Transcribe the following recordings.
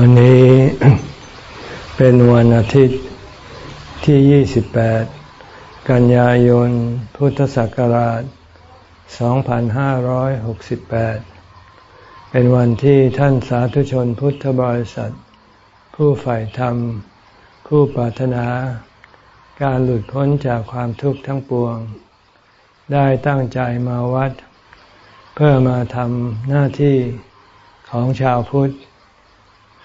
วันนี้เป็นวันอาทิตย์ที่ 28 กันยายน พุทธศักราช 2568 เป็นวันที่ท่านสาธุชนพุทธบริษัท ผู้ใฝ่ธรรม ผู้ปรารถนา การหลุดพ้นจากความทุกข์ทั้งปวง ได้ตั้งใจมาวัด เพื่อมาทำหน้าที่ของชาวพุทธ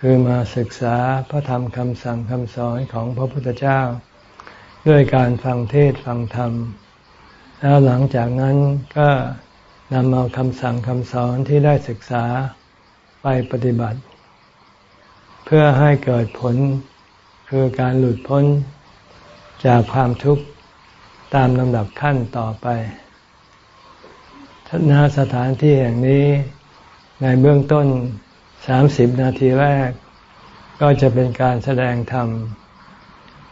คือมาศึกษาพระธรรมคำสั่งคำสอนของพระพุทธเจ้า ด้วยการฟังเทศฟังธรรม แล้วหลังจากนั้นก็นำเอาคำสั่งคำสอนที่ได้ศึกษาไปปฏิบัติ เพื่อให้เกิดผลคือการหลุดพ้นจากความทุกข์ตามลำดับขั้นต่อไปณสถานที่แห่งนี้ในเบื้องต้น สามสิบนาทีแรก ก็จะเป็นการแสดงธรรม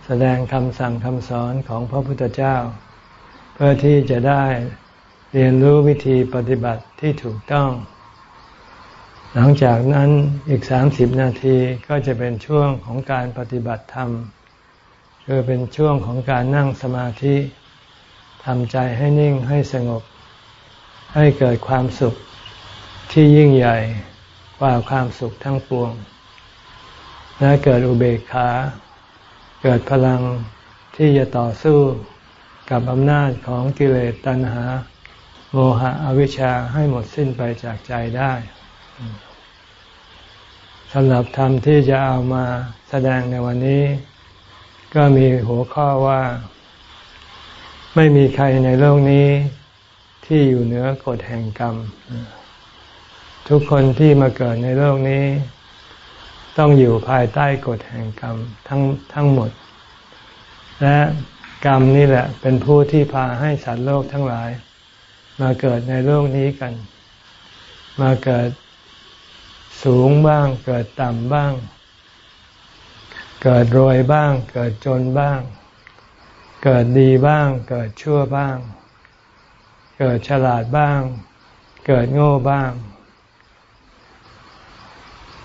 แสดงคำสั่งคำสอนของพระพุทธเจ้า เพื่อที่จะได้เรียนรู้วิธีปฏิบัติที่ถูกต้อง หลังจากนั้นอีกสามสิบนาทีก็จะเป็นช่วงของการปฏิบัติธรรม คือเป็นช่วงของการนั่งสมาธิทำใจให้นิ่งให้สงบ ให้เกิดความสุขที่ยิ่งใหญ่ ว่าความสุขทั้งปวง และเกิดอุเบกขา เกิดพลังที่จะต่อสู้กับอำนาจของกิเลสตัณหา โมหะอวิชชาให้หมดสิ้นไปจากใจได้สำหรับธรรมที่จะเอามาแสดงในวันนี้ ก็มีหัวข้อว่า ไม่มีใครในโลกนี้ที่อยู่เหนือกฎแห่งกรรม ทุกคนที่มาเกิดในโลกนี้ ต้องอยู่ภายใต้กฎแห่งกรรมทั้งทั้งหมด และกรรมนี่แหละเป็นผู้ที่พาให้สัตว์โลกทั้งหลาย มาเกิดในโลกนี้กัน มาเกิดสูงบ้าง เกิดต่ำบ้าง เกิดรวยบ้าง เกิดจนบ้าง เกิดดีบ้าง เกิดชั่วบ้าง เกิดฉลาดบ้าง เกิดโง่บ้าง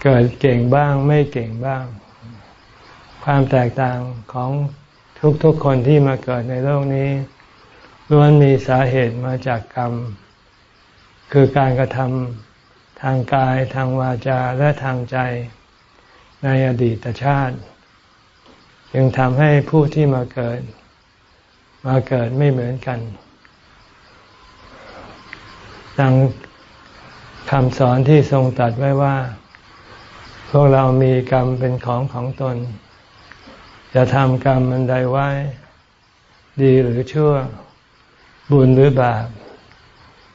เกิดเก่งบ้างไม่เก่งบ้าง ความแตกต่างของทุกๆคนที่มาเกิดในโลกนี้ล้วนมีสาเหตุมาจากกรรม คือการกระทำทางกายทางวาจาและทางใจในอดีตชาติ จึงทำให้ผู้ที่มาเกิด มาเกิดไม่เหมือนกันดังคำสอนที่ทรงตัดไว้ว่า พวกเรามีกรรมเป็นของของตน จะทำกรรมมันใดไว้ ดีหรือชั่ว บุญหรือบาป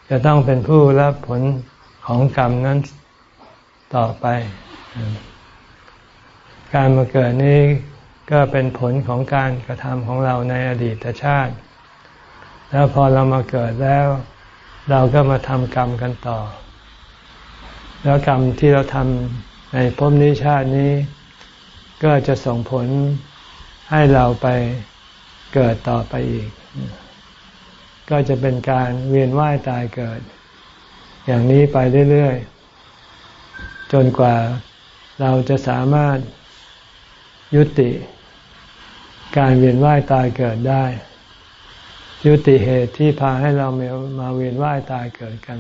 จะต้องเป็นผู้รับผลของกรรมนั้นต่อไป การมาเกิดนี้ก็เป็นผลของการกระทำของเราในอดีตชาติ แล้วพอเรามาเกิดแล้ว เราก็มาทำกรรมกันต่อ แล้วกรรมที่เราทำ ในภพนี้ชาตินี้ก็จะส่งผลให้เราไปเกิดต่อไปอีก ก็จะเป็นการเวียนว่ายตายเกิด อย่างนี้ไปเรื่อยๆ จนกว่าเราจะสามารถยุติ การเวียนว่ายตายเกิดได้ ยุติเหตุที่พาให้เรามาเวียนว่ายตายเกิดกัน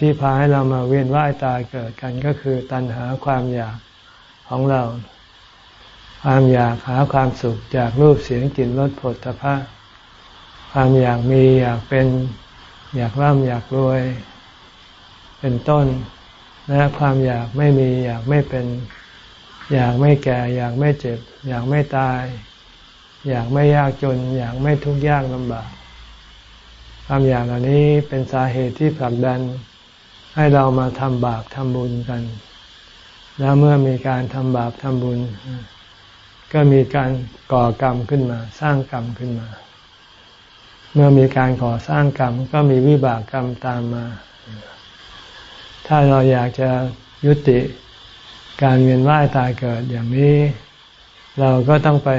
ที่พาให้เรามาเวียนว่ายตายเกิดกันก็คือตัณหาความอยากของเรา ความอยากหาความสุขจากรูปเสียงกลิ่นรสผลตภะความอยากมีอยากเป็นอยากร่ำอยากรวย เป็นต้นและความอยากไม่มีอยากไม่เป็น อยากไม่แก่ อยากไม่เจ็บ อยากไม่ตาย อยากไม่ยากจน อยากไม่ทุกข์ยากลำบาก ความอยากเหล่านี้เป็นสาเหตุที่ผลักดันให้เรามาทำบาปทำบุญกัน แล้วเมื่อมีการทำบาปทำบุญ ก็มีการก่อกรรมขึ้นมา สร้างกรรมขึ้นมา เมื่อมีการก่อสร้างกรรม ก็มีวิบากกรรมตามมา ถ้าเราอยากจะยุติการเวียนว่ายตายเกิดอย่างนี้ เราก็ต้องไป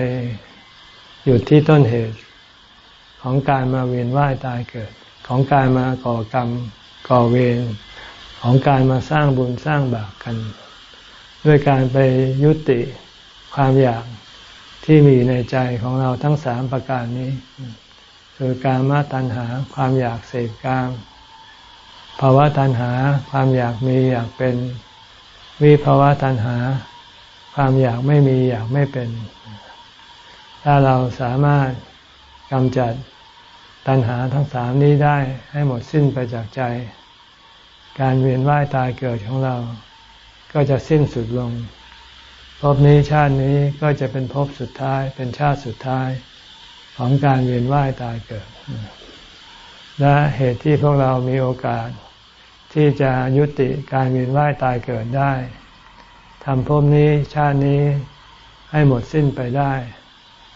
หยุดที่ต้นเหตุ ของการมาเวียนว่ายตายเกิด ของการมาก่อกรรมก่อเวรของการมาสร้างบุญสร้างบาปกัน ด้วยการไปยุติความอยากที่มีในใจของเราทั้งสามประการนี้ คือการมาตัณหาความอยากเสพกามภาวะตัณหาความอยากมีอยากเป็นวิภาวะตัณหา ความอยากไม่มีอยากไม่เป็น ถ้าเราสามารถกำจัด ตัณหาทั้งสามนี้ได้ให้หมดสิ้นไปจากใจ การเวียนว่ายตายเกิดของเรา ก็จะสิ้นสุดลงภพนี้ชาตินี้ก็จะเป็นภพสุดท้าย เป็นชาติสุดท้ายของการเวียนว่ายตายเกิด และเหตุที่พวกเรามีโอกาส ที่จะยุติการเวียนว่ายตายเกิดได้ทำภพนี้ชาตินี้ให้หมดสิ้นไปได้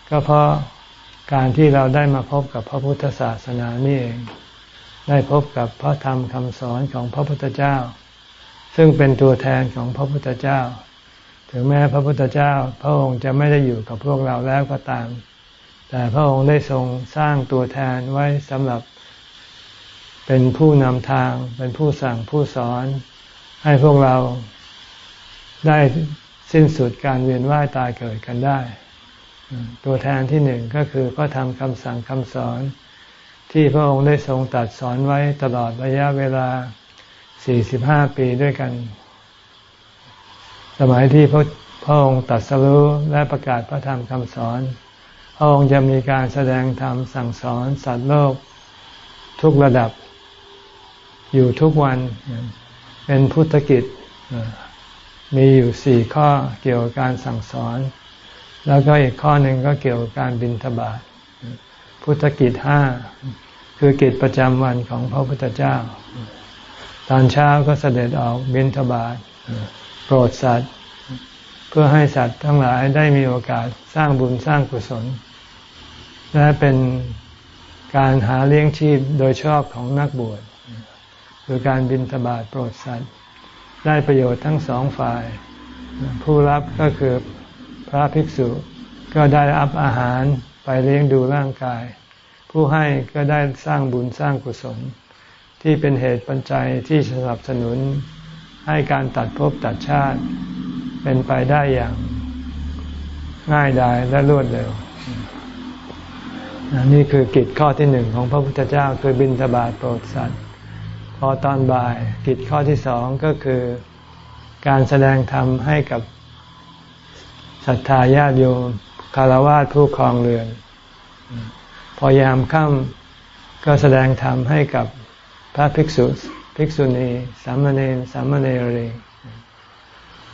ก็เพราะ การที่เราได้มาพบกับพระพุทธศาสนานี่เอง ได้พบกับพระธรรมคำสอนของพระพุทธเจ้า ซึ่งเป็นตัวแทนของพระพุทธเจ้า ถึงแม้พระพุทธเจ้า พระองค์จะไม่ได้อยู่กับพวกเราแล้วก็ตาม แต่พระองค์ได้ทรงสร้างตัวแทนไว้สำหรับเป็นผู้นำทาง เป็นผู้สั่งผู้สอน ให้พวกเราได้สิ้นสุดการเวียนว่ายตายเกิดกันได้ ตัวแทนที่หนึ่งก็คือพระธรรมคำสั่งคำสอน ที่พระองค์ได้ทรงตัดสอนไว้ตลอดระยะเวลา 45 ปีด้วยกัน สมัยที่พระพระองค์ตัดสรู้และประกาศพระธรรมคำสอน พระองค์จะมีการแสดงธรรมสั่งสอนสัตว์โลก ทุกระดับ อยู่ทุกวันเป็นพุทธกิจมีอยู่สี่ข้อเกี่ยวกับการสั่งสอน แล้วก็อีกข้อหนึ่งก็เกี่ยวกับการบินทบาทพุทธกิจห้าคือกิจประจำวันของพระพุทธเจ้า ตอนเช้าก็เสด็จออกบินทบาทโปรดสัตว์ เพื่อให้สัตว์ทั้งหลายได้มีโอกาสสร้างบุญสร้างกุศล และเป็นการหาเลี้ยงชีพโดยชอบของนักบวชคือการบินทบาทโปรดสัตว์ ได้ประโยชน์ทั้งสองฝ่าย ผู้รับก็คือ พระภิกษุก็ได้รับอาหารไปเลี้ยงดูร่างกาย ผู้ให้ก็ได้สร้างบุญสร้างกุศล ที่เป็นเหตุปัจจัยที่สนับสนุน ให้การตัดภพตัดชาติ เป็นไปได้อย่างง่ายดายและรวดเร็ว นี่คือกิจข้อที่หนึ่งของพระพุทธเจ้าคือบิณฑบาตโปรดสัตว์พอตอนบ่ายกิจข้อที่สองก็คือการแสดงธรรมให้กับ ศรัทธาญาติโยมคารวะผู้ครองเรือน พอยามค่ำก็แสดงธรรมให้กับพระภิกษุภิกษุณีสามเณรสามเณรี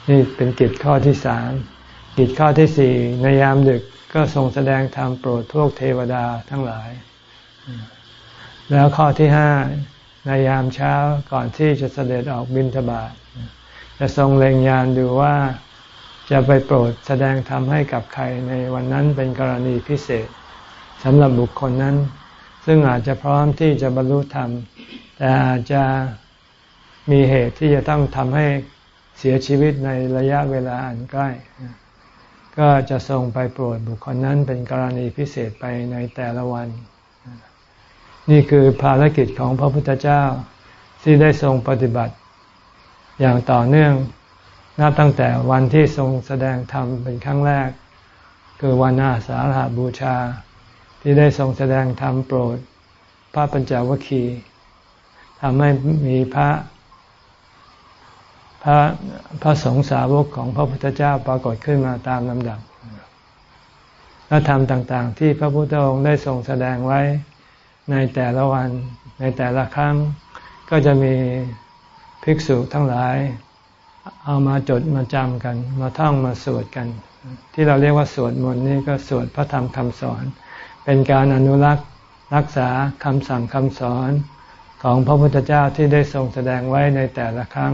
นี่เป็นกิจข้อที่สามกิจข้อที่สี่ในยามดึกก็ทรงแสดงธรรมโปรดพวกเทวดาทั้งหลาย แล้วข้อที่ห้าในยามเช้าก่อนที่จะเสด็จออกบิณฑบาตจะทรงเล็งยานดูว่า จะไปโปรดแสดงธรรมให้กับใครในวันนั้นเป็นกรณีพิเศษสำหรับบุคคลนั้น ซึ่งอาจจะพร้อมที่จะบรรลุธรรม แต่อาจจะมีเหตุที่จะต้องทำให้เสียชีวิตในระยะเวลาอันใกล้ ก็จะทรงไปโปรดบุคคลนั้นเป็นกรณีพิเศษไปในแต่ละวัน นี่คือภารกิจของพระพุทธเจ้าที่ได้ทรงปฏิบัติอย่างต่อเนื่อง นับตั้งแต่วันที่ทรงแสดงธรรมเป็นครั้งแรก คือวันอาสาฬหาบูชา ที่ได้ทรงแสดงธรรมโปรด พระปัญจวัคคีทำให้มีพระ พระพระสงฆ์สาวกของพระพุทธเจ้าปรากฏขึ้นมาตามลำดับและธรรมต่างๆ ที่พระพุทธองค์ได้ทรงแสดงไว้ในแต่ละวันในแต่ละครั้ง ก็จะมีภิกษุทั้งหลาย เอามาจดมาจำกัน มาท่องมาสวดกัน ที่เราเรียกว่าสวดมนต์นี่ก็สวดพระธรรมคำสอน เป็นการอนุรักษ์รักษาคำสั่งคำสอนของพระพุทธเจ้าที่ได้ทรงแสดงไว้ในแต่ละครั้ง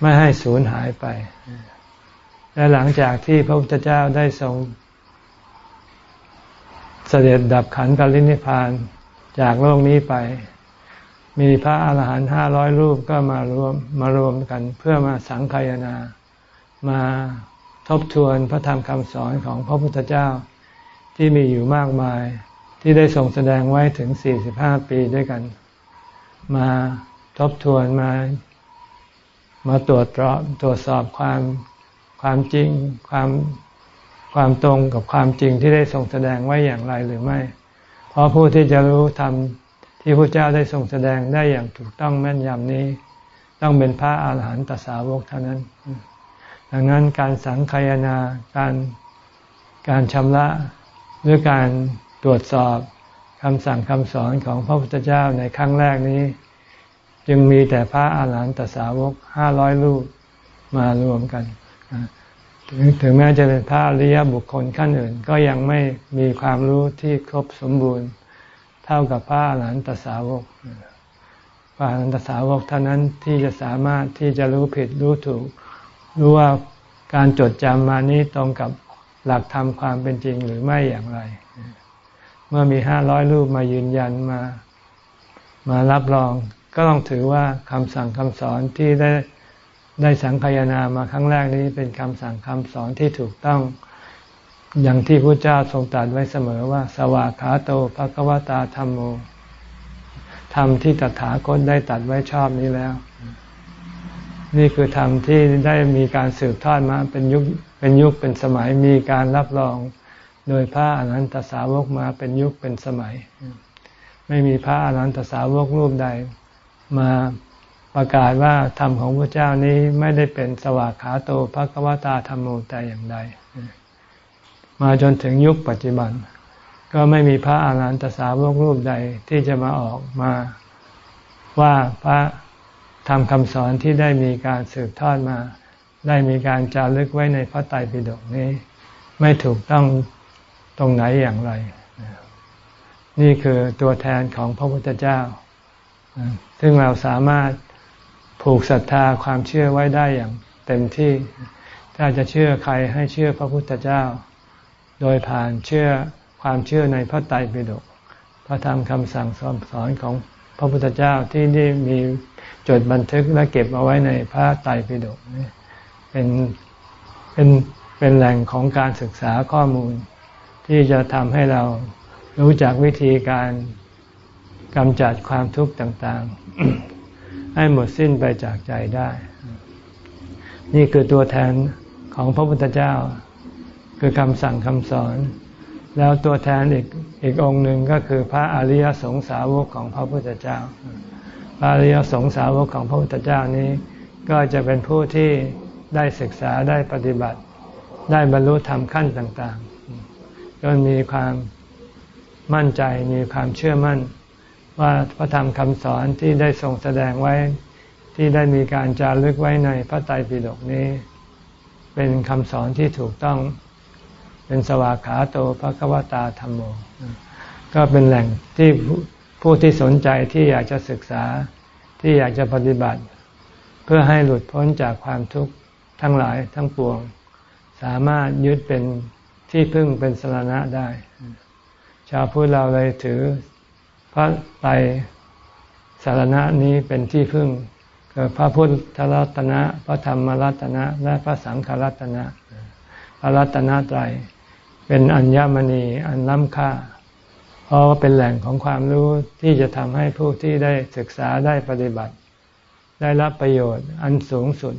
ไม่ให้สูญหายไป และหลังจากที่พระพุทธเจ้าได้ทรงเสด็จดับขันธปรินิพานจากโลกนี้ไป มีพระอาหารหันต์ห้าร้อยรูปก็มารวมมารวมกัน เพื่อมาสังคายนา มาทบทวนพระธรรมคำสอนของพระพุทธเจ้าที่มีอยู่มากมาย ที่ได้ส่งแสดงไว้ถึงสี่สิบห้าปีด้วยกัน มาทบทวนมา มาตรวจตรวจสอบความความจริงความความตรงกับความจริงที่ได้ทรงแสดงไว้อย่างไรหรือไม่ เพราะผู้ที่จะรู้ธรรม ที่พระเจ้าได้ทรงแสดงได้อย่างถูกต้องแม่นยำนี้ ต้องเป็นพระอาหารหันตสาวกเท่านั้น ดังนั้นการสังคายนาการการชำระหรือการตรวจสอบคำสั่งคำสอนของพระพุทธเจ้าในครั้งแรกนี้ จึงมีแต่พระอาหารหันตสาวกห้าร้อยรูปมารวมกันถึงถึงแม้จะเป็นพระอริยบุคคลขั้นอื่น ก็ยังไม่มีความรู้ที่ครบสมบูรณ์ เท่ากับพระอรหันตสาวกพระอรหันตสาวกเท่านั้นที่จะสามารถที่จะรู้ผิดรู้ถูก รู้ว่าการจดจำมานี้ตรงกับหลักธรรมความเป็นจริงหรือไม่อย่างไร เมื่อมีห้าร้อยรูปมายืนยันมา มารับรอง ก็ต้องถือว่าคำสั่งคำสอนที่ได้ได้สังคายนามาครั้งแรกนี้เป็นคำสั่งคำสอนที่ถูกต้อง อย่างที่พระเจ้าทรงตรัสไว้เสมอว่า สวากขาโตภะกวตาธรรมโมธรรมที่ตถาคตได้ตัดไว้ชอบนี้แล้ว นี่คือธรรมที่ได้มีการสืบทอดมาเป็นยุคเป็นยุคเป็นสมัยมีการรับรองโดยพระอรหันตสาวกมาเป็นยุคเป็นสมัย ไม่มีพระอรหันตสาวกรูปใด มาประกาศว่าธรรมของพระเจ้านี้ไม่ได้เป็นสวากขาโตภะกวตาธรรมโมแต่อย่างใด มาจนถึงยุคปัจจุบัน ก็ไม่มีพระอาหารหันตสาวกรูปใดที่จะมาออกมาว่าพระธรรมคำสอนที่ได้มีการสืบทอดมา ได้มีการจารึกไว้ในพระไตรปิฎกนี้ ไม่ถูกต้องตรงไหนอย่างไร นี่คือตัวแทนของพระพุทธเจ้า ซึ่งเราสามารถผูกศรัทธาความเชื่อไว้ได้อย่างเต็มที่ ถ้าจะเชื่อใครให้เชื่อพระพุทธเจ้า โดยผ่านเชื่อความเชื่อในพระไตรปิฎกพระธรรมคำสั่งสอนของพระพุทธเจ้าที่ได้มีจดบันทึกและเก็บเอาไว้ในพระไตรปิฎกนี่เป็นเป็นเป็นแหล่งของการศึกษาข้อมูล ที่จะทำให้เรารู้จักวิธีการกำจัดความทุกข์ต่างๆ ให้หมดสิ้นไปจากใจได้ นี่คือตัวแทนของพระพุทธเจ้า คือคำสั่งคำสอน แล้วตัวแทนอีกอีกองหนึ่งก็คือพระอริยสงสาวกของพระพุทธเจ้า พระอริยสงสาวกของพระพุทธเจ้านี้ ก็จะเป็นผู้ที่ได้ศึกษาได้ปฏิบัติ ได้บรรลุธรรมขั้นต่างๆจนมีความมั่นใจมีความเชื่อมั่น ว่าพระธรรมคำสอนที่ได้ทรงแสดงไว้ที่ได้มีการจารึกไว้ในพระไตรปิฎกนี้ เป็นคำสอนที่ถูกต้อง เป็นสวากขาโตพระควตาธรรมโม ก็เป็นแหล่งที่ผู้ที่สนใจที่อยากจะศึกษาที่อยากจะปฏิบัติ เพื่อให้หลุดพ้นจากความทุกข์ทั้งหลายทั้งปวง สามารถยึดเป็นที่พึ่งเป็นสรณะได้ ชาวพุทธเราเลยถือพระไตรสารณะนี้เป็นที่พึ่งคือพระพุทธรัตนะ พระธรรมรัตนะ และพระสังฆรัตนะ พระรัตนะไตร เป็นอัญมณีอันล้ำค่า เพราะว่าเป็นแหล่งของความรู้ที่จะทำให้ผู้ที่ได้ศึกษาได้ปฏิบัติ ได้รับประโยชน์อันสูงสุด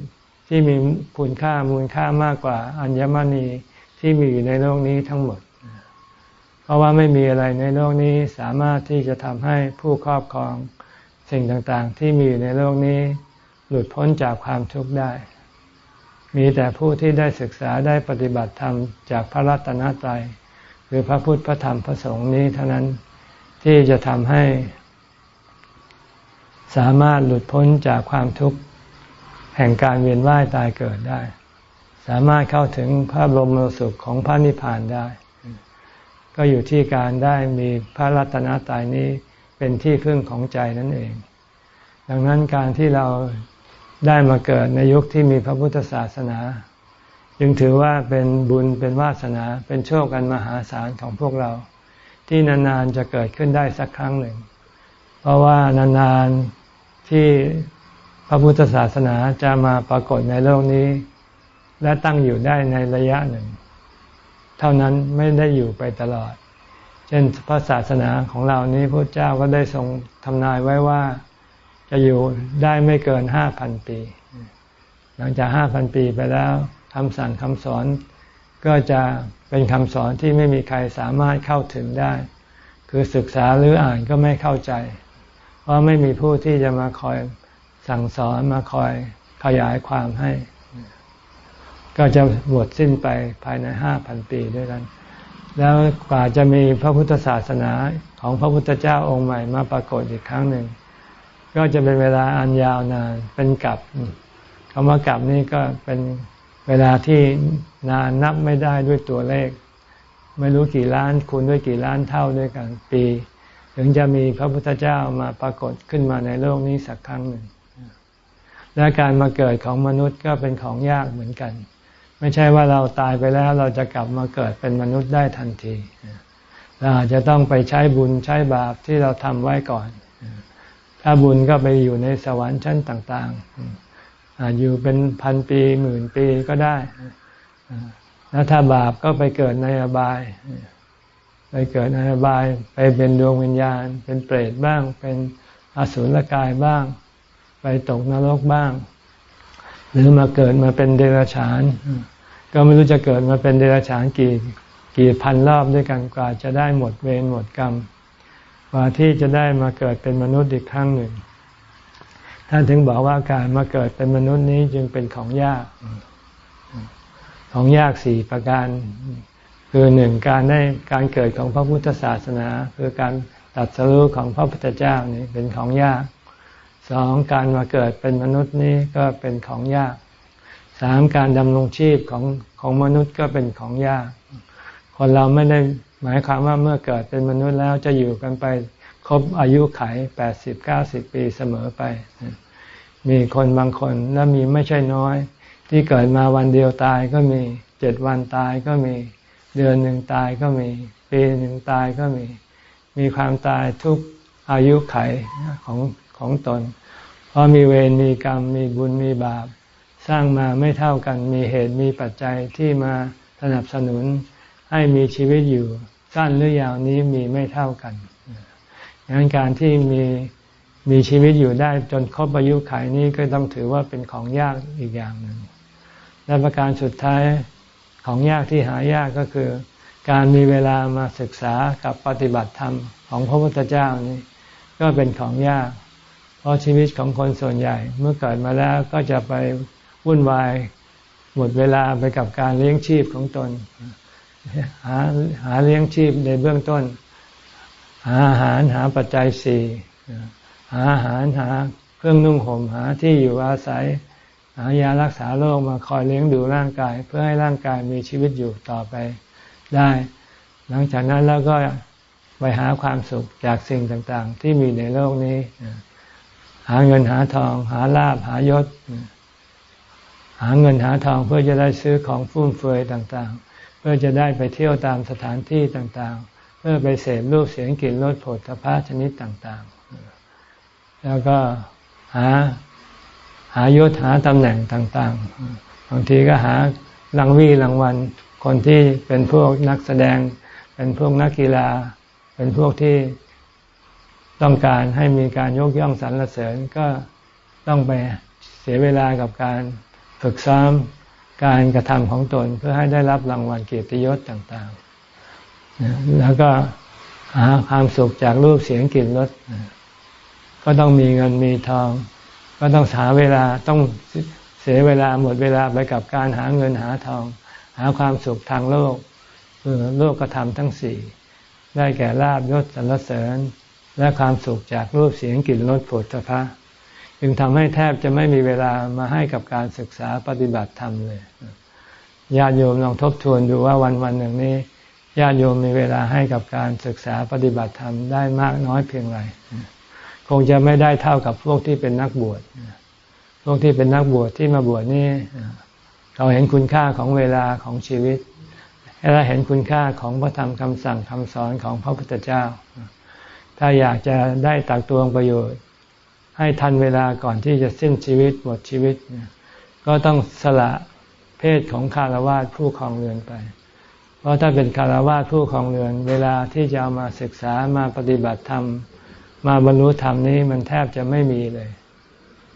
ที่มีคุณค่ามูลค่ามากกว่าอัญมณีที่มีอยู่ในโลกนี้ทั้งหมด เพราะว่าไม่มีอะไรในโลกนี้สามารถที่จะทำให้ผู้ครอบครองสิ่งต่างๆ ที่มีอยู่ในโลกนี้ หลุดพ้นจากความทุกข์ได้ มีแต่ผู้ที่ได้ศึกษาได้ปฏิบัติธรรมจากพระรัตนตรัยหรือพระพุทธพระธรรมพระสงฆ์นี้เท่านั้นที่จะทำให้ สามารถหลุดพ้นจากความทุกข์แห่งการเวียนว่ายตายเกิดได้ สามารถเข้าถึงพระบรมสุขของพระนิพพานได้ ก็อยู่ที่การได้มีพระรัตนตรัยนี้เป็นที่พึ่งของใจนั่นเอง ดังนั้นการที่เรา ได้มาเกิดในยุคที่มีพระพุทธศาสนา จึงถือว่าเป็นบุญเป็นวาสนาเป็นโชคกันมหาศาลของพวกเรา ที่นานๆจะเกิดขึ้นได้สักครั้งหนึ่ง เพราะว่านานๆที่พระพุทธศาสนาจะมาปรากฏในโลกนี้ และตั้งอยู่ได้ในระยะหนึ่ง เท่านั้นไม่ได้อยู่ไปตลอด เช่นพระศาสนาของเรานี้พระเจ้าก็ได้ทรงทำนายไว้ว่า จะอยู่ได้ไม่เกินห้าพันปี หลังจากห้าพันปีไปแล้วคำสั่งคำสอนก็จะเป็นคำสอนที่ไม่มีใครสามารถเข้าถึงได้ คือศึกษาหรืออ่านก็ไม่เข้าใจ เพราะไม่มีผู้ที่จะมาคอยสั่งสอนมาคอยขยายความให้ ก็จะบวชสิ้นไปภายในห้าพันปีด้วยกัน แล้วกว่าจะมีพระพุทธศาสนาของพระพุทธเจ้าองค์ใหม่มาปรากฏอีกครั้งหนึ่ง ก็จะเป็นเวลาอันยาวนาน เป็นกับคำว่ากับนี่ก็เป็นเวลาที่นานนับไม่ได้ด้วยตัวเลข ไม่รู้กี่ล้านคูณด้วยกี่ล้านเท่าด้วยกันปี ถึงจะมีพระพุทธเจ้ามาปรากฏขึ้นมาในโลกนี้สักครั้งหนึ่ง และการมาเกิดของมนุษย์ก็เป็นของยากเหมือนกัน ไม่ใช่ว่าเราตายไปแล้วเราจะกลับมาเกิดเป็นมนุษย์ได้ทันทีเราอาจจะต้องไปใช้บุญใช้บาปที่เราทำไว้ก่อน ถ้าบุญก็ไปอยู่ในสวรรค์ชั้นต่าง ๆ อาจอยู่เป็นพันปีหมื่นปีก็ได้ แล้วถ้าบาปก็ไปเกิดในอบาย ไปเกิดในอบาย ไปเป็นดวงวิญญาณ เป็นเปรตบ้าง เป็นอสุรกายบ้าง ไปตกนรกบ้าง หรือมาเกิดมาเป็นเดรัจฉาน ก็ไม่รู้จะเกิดมาเป็นเดรัจฉานกี่กี่พันรอบด้วยกันกว่าจะได้หมดเวรหมดกรรม กว่าที่จะได้มาเกิดเป็นมนุษย์อีกครั้งหนึ่ง ท่านถึงบอกว่าการมาเกิดเป็นมนุษย์นี้จึงเป็นของยาก ของยากสี่ประการ คือหนึ่งการได้การเกิดของพระพุทธศาสนา คือการตัดสรู้ของพระพุทธเจ้านี่เป็นของยากสองการมาเกิดเป็นมนุษย์นี่ก็เป็นของยากสามการดำรงชีพของของมนุษย์ก็เป็นของยาก คนเราไม่ได้ หมายความว่าเมื่อเกิดเป็นมนุษย์แล้วจะอยู่กันไปครบอายุไขแปดสิบเก้าสิบปีเสมอไป มีคนบางคนและมีไม่ใช่น้อย ที่เกิดมาวันเดียวตายก็มีเจ็ดวันตายก็มีเดือนหนึ่งตายก็มี ปีหนึ่งตายก็มี มีความตายทุกอายุไขของของตน เพราะมีเวรมีกรรมมีบุญมีบาป สร้างมาไม่เท่ากันมีเหตุมีปัจจัยที่มาสนับสนุนให้มีชีวิตอยู่ สั้นหรือยาวนี้มีไม่เท่ากันดังนั้นการที่มีมีชีวิตอยู่ได้จนครบอายุขัยนี้ก็ต้องถือว่าเป็นของยากอีกอย่างหนึ่งและประการสุดท้ายของยากที่หายากก็คือ การมีเวลามาศึกษากับปฏิบัติธรรมของพระพุทธเจ้านี้ ก็เป็นของยาก เพราะชีวิตของคนส่วนใหญ่ เมื่อเกิดมาแล้วก็จะไปวุ่นวายหมดเวลาไปกับการเลี้ยงชีพของตน หาหาเลี้ยงชีพในเบื้องต้น หาอาหารหาปัจจัยสี่หาอาหารหาเครื่องนุ่งห่มหาที่อยู่อาศัย หายารักษาโรคมาคอยเลี้ยงดูร่างกาย เพื่อให้ร่างกายมีชีวิตอยู่ต่อไปได้ หลังจากนั้นแล้วก็ไปหาความสุขจากสิ่งต่างๆ ที่มีในโลกนี้ หาเงินหาทอง หาลาบหายศ หาเงินหาทองเพื่อจะได้ซื้อของฟุ่มเฟือยต่างๆ พื่อจะได้ไปเที่ยวตามสถานที่ต่างๆ เพื่อไปเสพรูปเสียงกลิ่นรสผลพภะชนิดต่างๆ แล้วก็หาหายศหาตำแหน่งต่างๆ บางทีก็หารางวีรางวัล คนที่เป็นพวกนักแสดง เป็นพวกนักกีฬา เป็นพวกที่ต้องการให้มีการยกย่องสรรเสริญก็ต้องไปเสียเวลากับการฝึกซ้อม การกระทำของตนเพื่อให้ได้รับรางวัลเกียรติยศต่างๆ แล้วก็หาความสุขจากรูปเสียงกลิ่นรสก็ต้องมีเงินมีทอง ก็ต้องหาเวลาต้องเสียเวลาหมดเวลาไปกับการหาเงินหาทอง หาความสุขทางโลกคือโลกกระทำทั้งสี่ได้แก่ลาบยศสรรเสริญ และความสุขจากรูปเสียงกลิ่นรสผลตภะ จึงทำให้แทบจะไม่มีเวลามาให้กับการศึกษาปฏิบัติธรรมเลยญาติโยมลองทบทวนดูว่าวันวันหนึ่งนี้ญาติโยมมีเวลาให้กับการศึกษาปฏิบัติธรรมได้มากน้อยเพียงไรคงจะไม่ได้เท่ากับพวกที่เป็นนักบวชพวกที่เป็นนักบวชที่มาบวชนี่เขาเห็นคุณค่าของเวลาของชีวิตและเห็นคุณค่าของพระธรรมคำสั่งคำสอนของพระพุทธเจ้า ถ้าอยากจะได้ตักตวงประโยชน์ ให้ทันเวลาก่อนที่จะสิ้นชีวิตหมดชีวิต ก็ต้องสละเพศของคารวาสผู้ครองเรือนไป เพราะถ้าเป็นคารวาสผู้ครองเรือน เวลาที่จะเอามาศึกษามาปฏิบัติธรรม มาบรรลุธรรมนี้มันแทบจะไม่มีเลย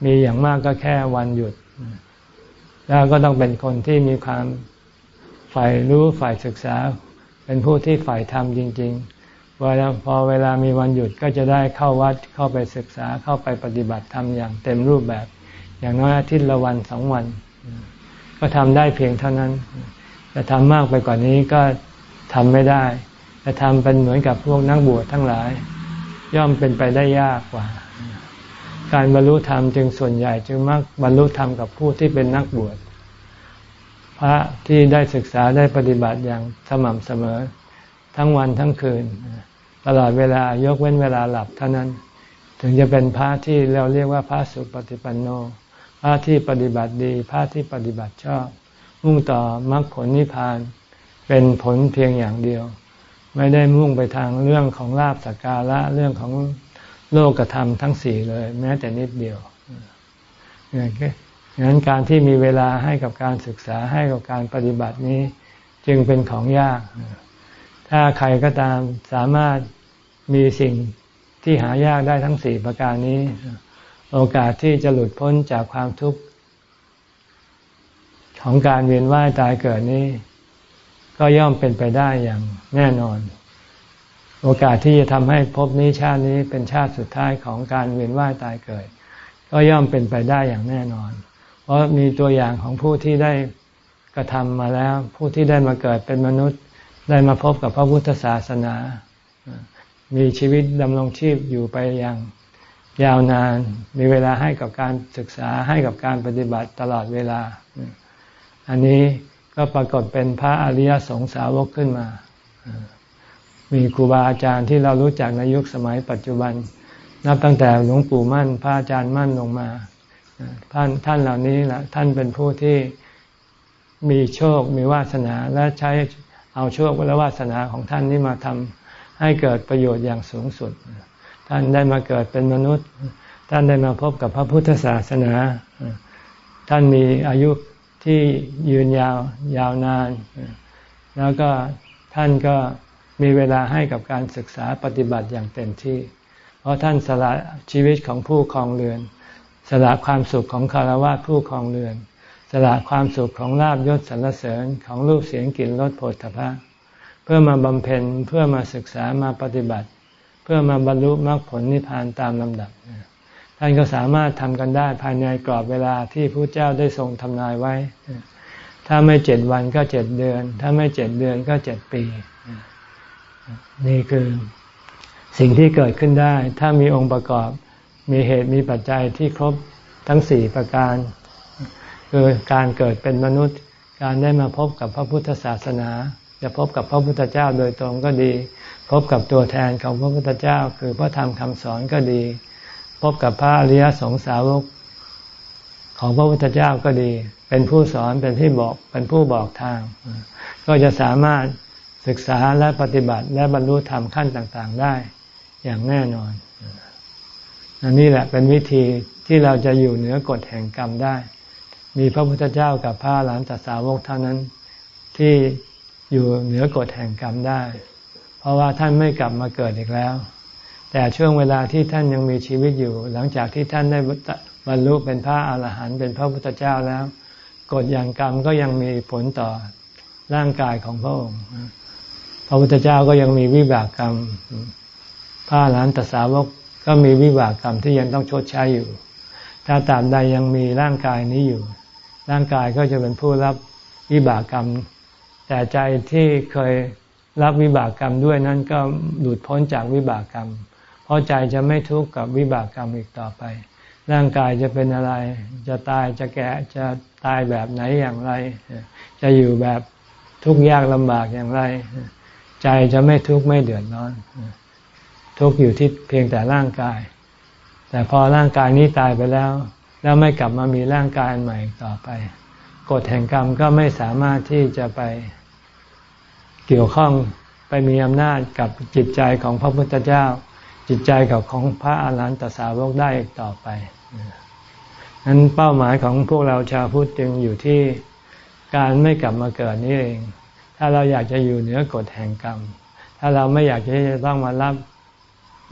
มีอย่างมากก็แค่วันหยุด แล้วก็ต้องเป็นคนที่มีความฝ่ายรู้ฝ่ายศึกษา เป็นผู้ที่ฝ่ายธรรมจริง ๆ เวลาพอเวลามีวันหยุดก็จะได้เข้าวัดเข้าไปศึกษาเข้าไปปฏิบัติธรรมอย่างเต็มรูปแบบ อย่างน้อยอาทิตย์ละวันสองวัน ก็ทำได้เพียงเท่านั้นจะทำมากไปกว่านี้ก็ทำไม่ได้จะทำเป็นเหมือนกับพวกนักบวชทั้งหลาย ย่อมเป็นไปได้ยากกว่า การบรรลุธรรมจึงส่วนใหญ่จึงมักบรรลุธรรมกับผู้ที่เป็นนักบวชพระที่ได้ศึกษาได้ปฏิบัติอย่างสม่ำเสมอ ทั้งวันทั้งคืน ตลอดเวลายกเว้นเวลาหลับเท่านั้น ถึงจะเป็นพระที่เราเรียกว่าพระสุปฏิปันโน พระที่ปฏิบัติดีพระที่ปฏิบัติชอบ มุ่งต่อมรรคผลนิพพาน เป็นผลเพียงอย่างเดียว ไม่ได้มุ่งไปทางเรื่องของลาบสักการะเรื่องของโลกธรรมทั้งสี่เลย แม้แต่นิดเดียวงั้นการที่มีเวลาให้กับการศึกษาให้กับการปฏิบัตินี้ จึงเป็นของยาก ถ้าใครก็ตามสามารถมีสิ่งที่หายากได้ทั้งสี่ประการนี้ โอกาสที่จะหลุดพ้นจากความทุกข์ของการเวียนว่ายตายเกิดนี้ ก็ย่อมเป็นไปได้อย่างแน่นอน โอกาสที่จะทำให้พบนี้ชาตินี้เป็นชาติสุดท้ายของการเวียนว่ายตายเกิด ก็ย่อมเป็นไปได้อย่างแน่นอน เพราะมีตัวอย่างของผู้ที่ได้กระทำมาแล้ว ผู้ที่ได้มาเกิดเป็นมนุษย์ ได้มาพบกับพระพุทธศาสนา มีชีวิตดำรงชีพอยู่ไปอย่างยาวนาน มีเวลาให้กับการศึกษาให้กับการปฏิบัติตลอดเวลา อันนี้ก็ปรากฏเป็นพระอริยสงสาวกขึ้นมา มีครูบาอาจารย์ที่เรารู้จักในยุคสมัยปัจจุบัน นับตั้งแต่หลวงปู่มั่น พระอาจารย์มั่นลงมา ท่านท่านเหล่านี้แหละท่านเป็นผู้ที่มีโชค มีวาสนาและใช้ เอาโชคและวาสนาของท่านนี้มาทำให้เกิดประโยชน์อย่างสูงสุด ท่านได้มาเกิดเป็นมนุษย์ ท่านได้มาพบกับพระพุทธศาสนา ท่านมีอายุที่ยืนยาวยาวนาน แล้วก็ท่านก็มีเวลาให้กับการศึกษาปฏิบัติอย่างเต็มที่ เพราะท่านสละชีวิตของผู้ครองเรือน สละความสุขของคารวะผู้ครองเรือน สละความสุขของลาบยศสรรเสริญของรูปเสียงกลิ่นรสโผฏฐพะเพื่อมาบำเพ็ญเพื่อมาศึกษามาปฏิบัติ เพื่อมาบรรลุมรรคผลนิพพานตามลำดับ ท่านก็สามารถทำกันได้ภายในกรอบเวลาที่พระเจ้าได้ทรงทำนายไว้ ถ้าไม่เจ็ดวันก็เจ็ดเดือน ถ้าไม่เจ็ดเดือนก็เจ็ดปี นี่คือสิ่งที่เกิดขึ้นได้ ถ้ามีองค์ประกอบมีเหตุมีปัจจัยที่ครบทั้งสี่ประการ คือการเกิดเป็นมนุษย์ การได้มาพบกับพระพุทธศาสนา จะพบกับพระพุทธเจ้าโดยตรงก็ดี พบกับตัวแทนของพระพุทธเจ้า คือพระธรรมคำสอนก็ดี พบกับพระอริยสงสาวกของพระพุทธเจ้าก็ดี เป็นผู้สอนเป็นที่บอกเป็นผู้บอกทาง ก็จะสามารถศึกษาและปฏิบัติและบรรลุธรรมขั้นต่างๆได้อย่างแน่นอนอันนี้แหละเป็นวิธีที่เราจะอยู่เหนือกฎแห่งกรรมได้ มีพระพุทธเจ้ากับพระหลานตัสาวกเท่านั้นที่อยู่เหนือกฎแห่งกรรมได้ เพราะว่าท่านไม่กลับมาเกิดอีกแล้ว แต่ช่วงเวลาที่ท่านยังมีชีวิตอยู่ หลังจากที่ท่านได้บรรลุเป็นพระอาหารหันต์เป็นพระพุทธเจ้าแล้ว กฎอย่างกรรมก็ยังมีผลต่อร่างกายของพระองค์ พระพุทธเจ้าก็ยังมีวิบากกรรม พระหลานตัสาวกก็มีวิบากกรรมที่ยังต้องชดใช้อยู่ ถ้าตามใดยังมีร่างกายนี้อยู่ ร่างกายก็จะเป็นผู้รับวิบากกรรม แต่ใจที่เคยรับวิบากกรรมด้วยนั้นก็หลุดพ้นจากวิบากกรรม เพราะใจจะไม่ทุกข์กับวิบากกรรมอีกต่อไป ร่างกายจะเป็นอะไร จะตายจะแก่จะตายแบบไหนอย่างไร จะอยู่แบบทุกข์ยากลำบากอย่างไร ใจจะไม่ทุกข์ไม่เดือดร้อน ทุกข์อยู่ที่เพียงแต่ร่างกาย แต่พอร่างกายนี้ตายไปแล้ว แล้วไม่กลับมามีร่างกายใหม่ต่อไปกฎแห่งกรรมก็ไม่สามารถที่จะไปเกี่ยวข้องไปมีอำนาจกับจิตใจของพระพุทธเจ้า จิตใจกับของพระอาหารหันตสาวกได้อีกต่อไปนั้นเป้าหมายของพวกเราชาวพุทธจึงอยู่ที่การไม่กลับมาเกิดนี่เอง ถ้าเราอยากจะอยู่เหนือกฎแห่งกรรม ถ้าเราไม่อยากจะต้องมารับ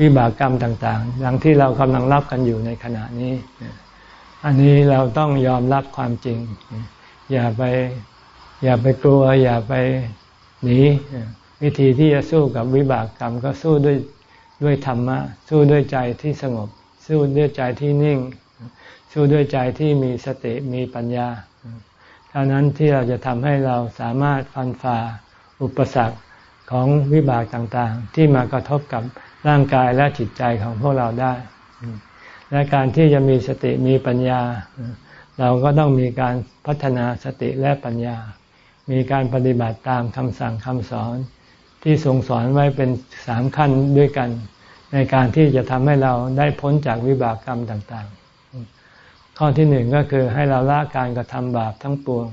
วิบากกรรมต่างๆอย่างที่เรากำลังรับกันอยู่ในขณะนี้ อันนี้เราต้องยอมรับความจริง อย่าไปอย่าไปกลัว อย่าไปหนีวิธีที่จะสู้กับวิบากกรรมก็สู้ด้วยด้วยธรรมะ สู้ด้วยใจที่สงบ สู้ด้วยใจที่นิ่ง สู้ด้วยใจที่มีสติมีปัญญาเท่านั้นที่เราจะทำให้เราสามารถฟันฝ่าอุปสรรคของวิบากต่างๆ ที่มากระทบกับร่างกายและจิตใจของพวกเราได้ และการที่จะมีสติมีปัญญา เราก็ต้องมีการพัฒนาสติและปัญญา มีการปฏิบัติตามคำสั่งคำสอน ที่ทรงสอนไว้เป็นสามขั้นด้วยกัน ในการที่จะทำให้เราได้พ้นจากวิบากกรรมต่างๆ ข้อที่หนึ่งก็คือให้เราละการกระทำบาปทั้งปวง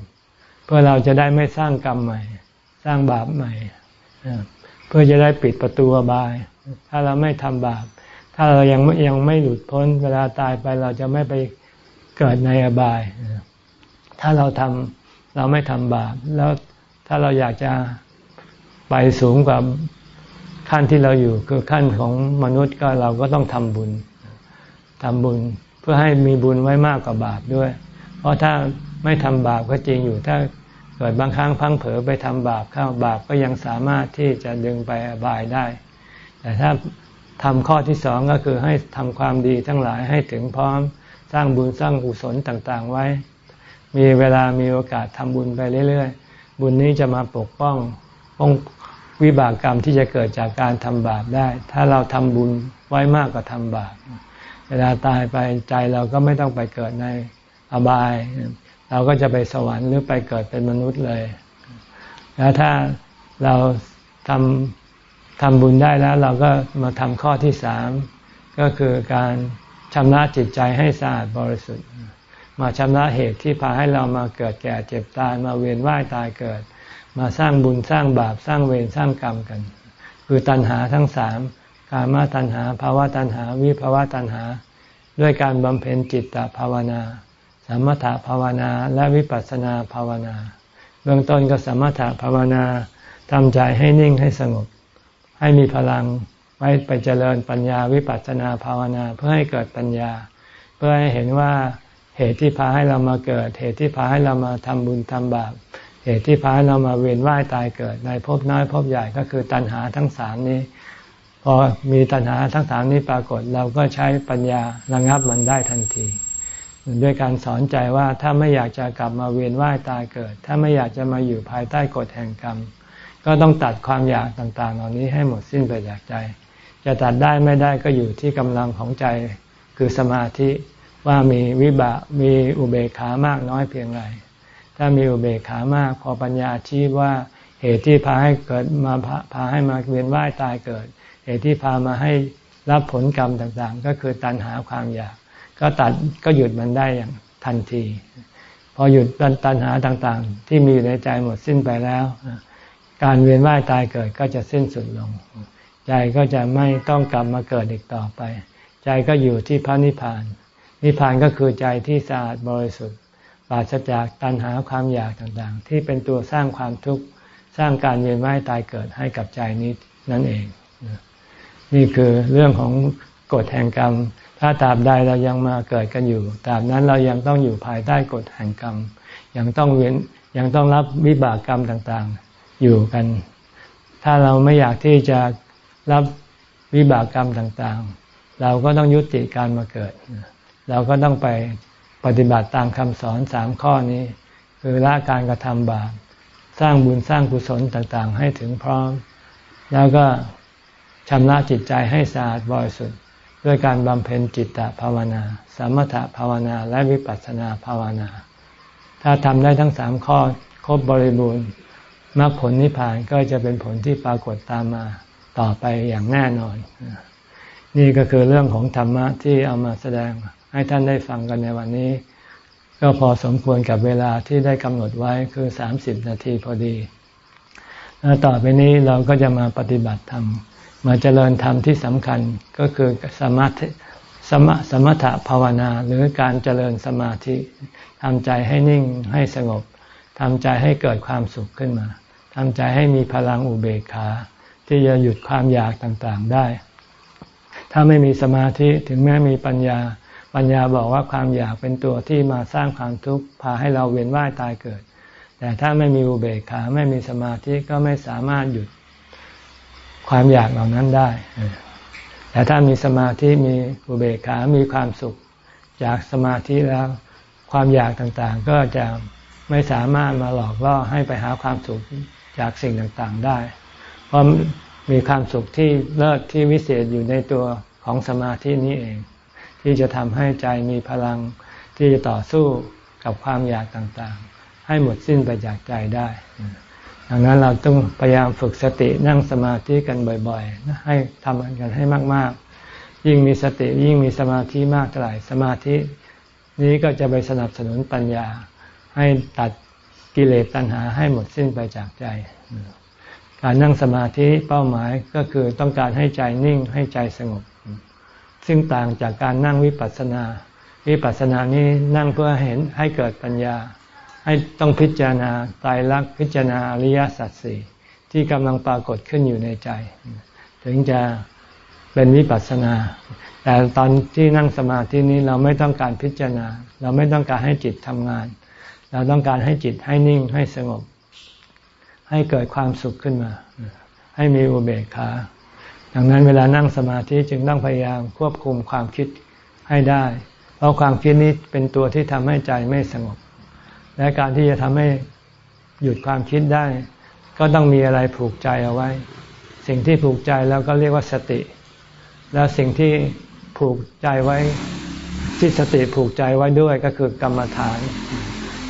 เพื่อเราจะได้ไม่สร้างกรรมใหม่ สร้างบาปใหม่ เพื่อจะได้ปิดประตูอบาย ถ้าเราไม่ทำบาป ถ้าเรายังยังไม่หลุดพ้นเวลาตายไปเราจะไม่ไปเกิดในอบาย ถ้าเราทำเราไม่ทำบาปแล้วถ้าเราอยากจะไปสูงกว่าขั้นที่เราอยู่คือขั้นของมนุษย์ก็เราก็ต้องทำบุญทำบุญเพื่อให้มีบุญไว้มากกว่าบาปด้วย เพราะถ้าไม่ทำบาปก็จริงอยู่ ถ้าเกิดบางครั้งพังเผลอไปทำบาปเข้าบาปก็ยังสามารถที่จะดึงไปอบายได้ แต่ถ้า ทำข้อที่สองก็คือให้ทำความดีทั้งหลายให้ถึงพร้อมสร้างบุญสร้างกุศลต่างๆไว้ มีเวลามีโอกาสทำบุญไปเรื่อยๆ บุญนี้จะมาปกป้องป้องวิบากกรรมที่จะเกิดจากการทำบาปได้ ถ้าเราทำบุญไว้มากกว่าทำบาป เวลาตายไปใจเราก็ไม่ต้องไปเกิดในอบาย เราก็จะไปสวรรค์หรือไปเกิดเป็นมนุษย์เลย แล้วถ้าเราทำ ทำบุญได้แล้วเราก็มาทำข้อที่สามก็คือการชำระจิตใจให้สะอาดบริสุทธิ์ มาชำระเหตุที่พาให้เรามาเกิดแก่เจ็บตายมาเวียนว่ายตายเกิด มาสร้างบุญสร้างบาปสร้างเวรสร้างกรรมกัน คือตัณหาทั้งสามกามาตัณหาภาวะตัณหา วิภาวะตัณหา ด้วยการบำเพ็ญจิตตภาวนาสมถภาวนาและวิปัสสนาภาวนา เบื้องต้นก็สมถภาวนาทำใจให้นิ่งให้สงบ ให้มีพลังไว้ไปเจริญปัญญาวิปัสสนาภาวนาเพื่อให้เกิดปัญญา เพื่อให้เห็นว่าเหตุที่พาให้เรามาเกิด เหตุที่พาให้เรามาทำบุญทำบาปเหตุที่พาให้เรามาเวียนว่ายตายเกิดในภพน้อยภพใหญ่ก็คือตัณหาทั้งสามนี้พอมีตัณหาทั้งสามนี้ปรากฏเราก็ใช้ปัญญาระงับมันได้ทันทีด้วยการสอนใจว่าถ้าไม่อยากจะกลับมาเวียนว่ายตายเกิด ถ้าไม่อยากจะมาอยู่ภายใต้กฎแห่งกรรม ก็ต้องตัดความอยากต่างๆ เหล่านี้ให้หมดสิ้นไปจากใจ จะตัดได้ไม่ได้ก็อยู่ที่กำลังของใจคือสมาธิว่ามีวิบะมีอุเบกขามากน้อยเพียงไร ถ้ามีอุเบกขามากพอปัญญาชี้ว่าเหตุที่พาให้เกิดมาพาให้มาเวียนว่ายตายเกิด เหตุที่พามาให้รับผลกรรมต่างๆ ก็คือตัณหาความอยาก ก็ตัดก็หยุดมันได้อย่างทันที พอหยุดตัณหาต่างๆ ที่มีอยู่ในใจหมดสิ้นไปแล้ว การเวียนว่ายตายเกิดก็จะสิ้นสุดลง ใจก็จะไม่ต้องกลับมาเกิดอีกต่อไป ใจก็อยู่ที่พระนิพพาน นิพพานก็คือใจที่สะอาดบริสุทธิ์ปราศจากตัณหาความอยากต่างๆ ที่เป็นตัวสร้างความทุกข์สร้างการเวียนว่ายตายเกิดให้กับใจนี้นั่นเอง นี่คือเรื่องของกฎแห่งกรรม ถ้าตราบใดเรายังมาเกิดกันอยู่ตราบนั้นเรายังต้องอยู่ภายใต้กฎแห่งกรรม ยังต้องเวียนยังต้องรับวิบากกรรมต่างๆ อยู่กัน ถ้าเราไม่อยากที่จะรับวิบากกรรมต่างๆ เราก็ต้องยุติการมาเกิด เราก็ต้องไปปฏิบัติตามคำสอนสามข้อนี้ คือละการกระทำบาปสร้างบุญสร้างกุศลต่างๆ ให้ถึงพร้อม แล้วก็ชำระจิตใจให้สะอาดบริสุทธิ์ด้วยการบำเพ็ญจิตตภาวนา สมถภาวนา และวิปัสสนาภาวนา ถ้าทำได้ทั้งสามข้อครบบริบูรณ์ มรรคผลนิพพานก็จะเป็นผลที่ปรากฏตามมาต่อไปอย่างแน่นอน นี่ก็คือเรื่องของธรรมะที่เอามาแสดงให้ท่านได้ฟังกันในวันนี้ ก็พอสมควรกับเวลาที่ได้กำหนดไว้คือสามสิบนาทีพอดี แล้วต่อไปนี้เราก็จะมาปฏิบัติธรรม มาเจริญธรรมที่สำคัญก็คือสมาธิสมสมถภาวนาหรือการเจริญสมาธิทำใจให้นิ่งให้สงบทำใจให้เกิดความสุขขึ้นมา ทำใจให้มีพลังอุเบกขา ที่จะหยุดความอยากต่างๆได้ ถ้าไม่มีสมาธิถึงแม้มีปัญญา ปัญญาบอกว่าความอยากเป็นตัวที่มาสร้างความทุกข์พาให้เราเวียนว่ายตายเกิด แต่ถ้าไม่มีอุเบกขาไม่มีสมาธิก็ไม่สามารถหยุดความอยากเหล่านั้นได้ แต่ถ้ามีสมาธิมีอุเบกขา มีความสุขจากสมาธิแล้วความอยากต่างๆ ก็จะไม่สามารถมาหลอกล่อให้ไปหาความสุข จากสิ่งต่างๆได้ เพราะมีความสุขที่เลิศที่วิเศษอยู่ในตัวของสมาธินี้เอง ที่จะทำให้ใจมีพลังที่จะต่อสู้กับความอยากต่างๆ ให้หมดสิ้นไปจากใจได้ ดังนั้นเราต้องพยายามฝึกสตินั่งสมาธิกันบ่อยๆ ให้ทำกันให้มากๆ ยิ่งมีสติยิ่งมีสมาธิมากเท่าไหร่สมาธินี้ก็จะไปสนับสนุนปัญญา ให้ตัด กิเลสตัณหาให้หมดสิ้นไปจากใจ การนั่งสมาธิเป้าหมายก็คือต้องการให้ใจนิ่งให้ใจสงบ ซึ่งต่างจากการนั่งวิปัสสนา วิปัสสนานี้นั่งเพื่อเห็นให้เกิดปัญญา ให้ต้องพิจารณาตายรักพิจารณาอริยสัจสี่ที่กำลังปรากฏขึ้นอยู่ในใจ ถึงจะเป็นวิปัสสนา แต่ตอนที่นั่งสมาธินี้เราไม่ต้องการพิจารณา เราไม่ต้องการให้จิตทำงาน เราต้องการให้จิตให้นิ่งให้สงบ ให้เกิดความสุขขึ้นมา ให้มีอุเบกขา ดังนั้นเวลานั่งสมาธิจึงต้องพยายามควบคุมความคิดให้ได้ เพราะความคิดนี้เป็นตัวที่ทำให้ใจไม่สงบ และการที่จะทำให้หยุดความคิดได้ ก็ต้องมีอะไรผูกใจเอาไว้ สิ่งที่ผูกใจแล้วก็เรียกว่าสติ แล้วสิ่งที่ผูกใจไว้ที่สติผูกใจไว้ด้วยก็คือกรรมฐาน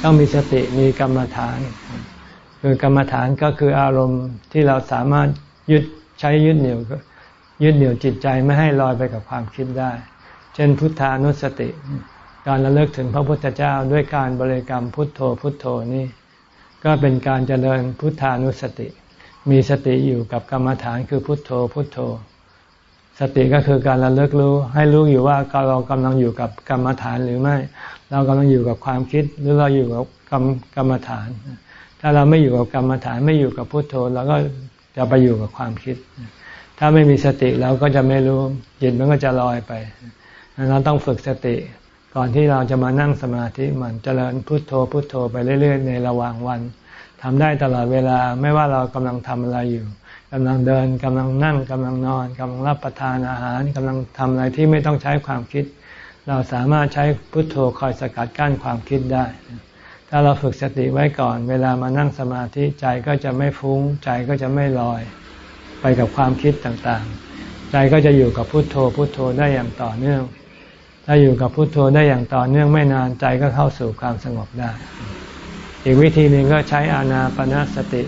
ต้องมีสติมีกรรมฐาน คือกรรมฐานก็คืออารมณ์ที่เราสามารถยึดใช้ยึดเหนี่ยวยึดเหนี่ยวจิตใจไม่ให้ลอยไปกับความคิดได้ เช่นพุทธานุสติ การระลึกถึงพระพุทธเจ้าด้วยการบริกรรมพุทโธพุทโธนี่ก็เป็นการเจริญพุทธานุสติ มีสติอยู่กับกรรมฐานคือพุทโธพุทโธ สติก็คือการระลึกรู้ ให้รู้อยู่ว่าเรากำลังอยู่กับกรรมฐานหรือไม่ เรากำลังอยู่กับความคิดหรือเราอยู่กับกรรมกรรมฐาน ถ้าเราไม่อยู่กับกรรมฐานไม่อยู่กับพุทโธเราก็จะไปอยู่กับความคิด ถ้าไม่มีสติเราก็จะไม่รู้จิตมันก็จะลอยไปเราต้องฝึกสติ ก่อนที่เราจะมานั่งสมาธิมันเจริญพุทโธพุทโธไปเรื่อย ๆ ในระหว่างวันทำได้ตลอดเวลาไม่ว่าเรากำลังทำอะไรอยู่กำลังเดินกำลังนั่งกำลังนอนกำลังรับประทานอาหารกำลังทำอะไรที่ไม่ต้องใช้ความคิด เราสามารถใช้พุทโธคอยสกัดกั้นความคิดได้ ถ้าเราฝึกสติไว้ก่อน เวลามานั่งสมาธิใจก็จะไม่ฟุ้ง ใจก็จะไม่ลอย ไปกับความคิดต่างๆ ใจก็จะอยู่กับพุทโธพุทโธได้อย่างต่อเนื่อง ถ้าอยู่กับพุทโธได้อย่างต่อเนื่องไม่นานใจก็เข้าสู่ความสงบได้ อีกวิธีหนึ่งก็ใช้อานาปนาสติ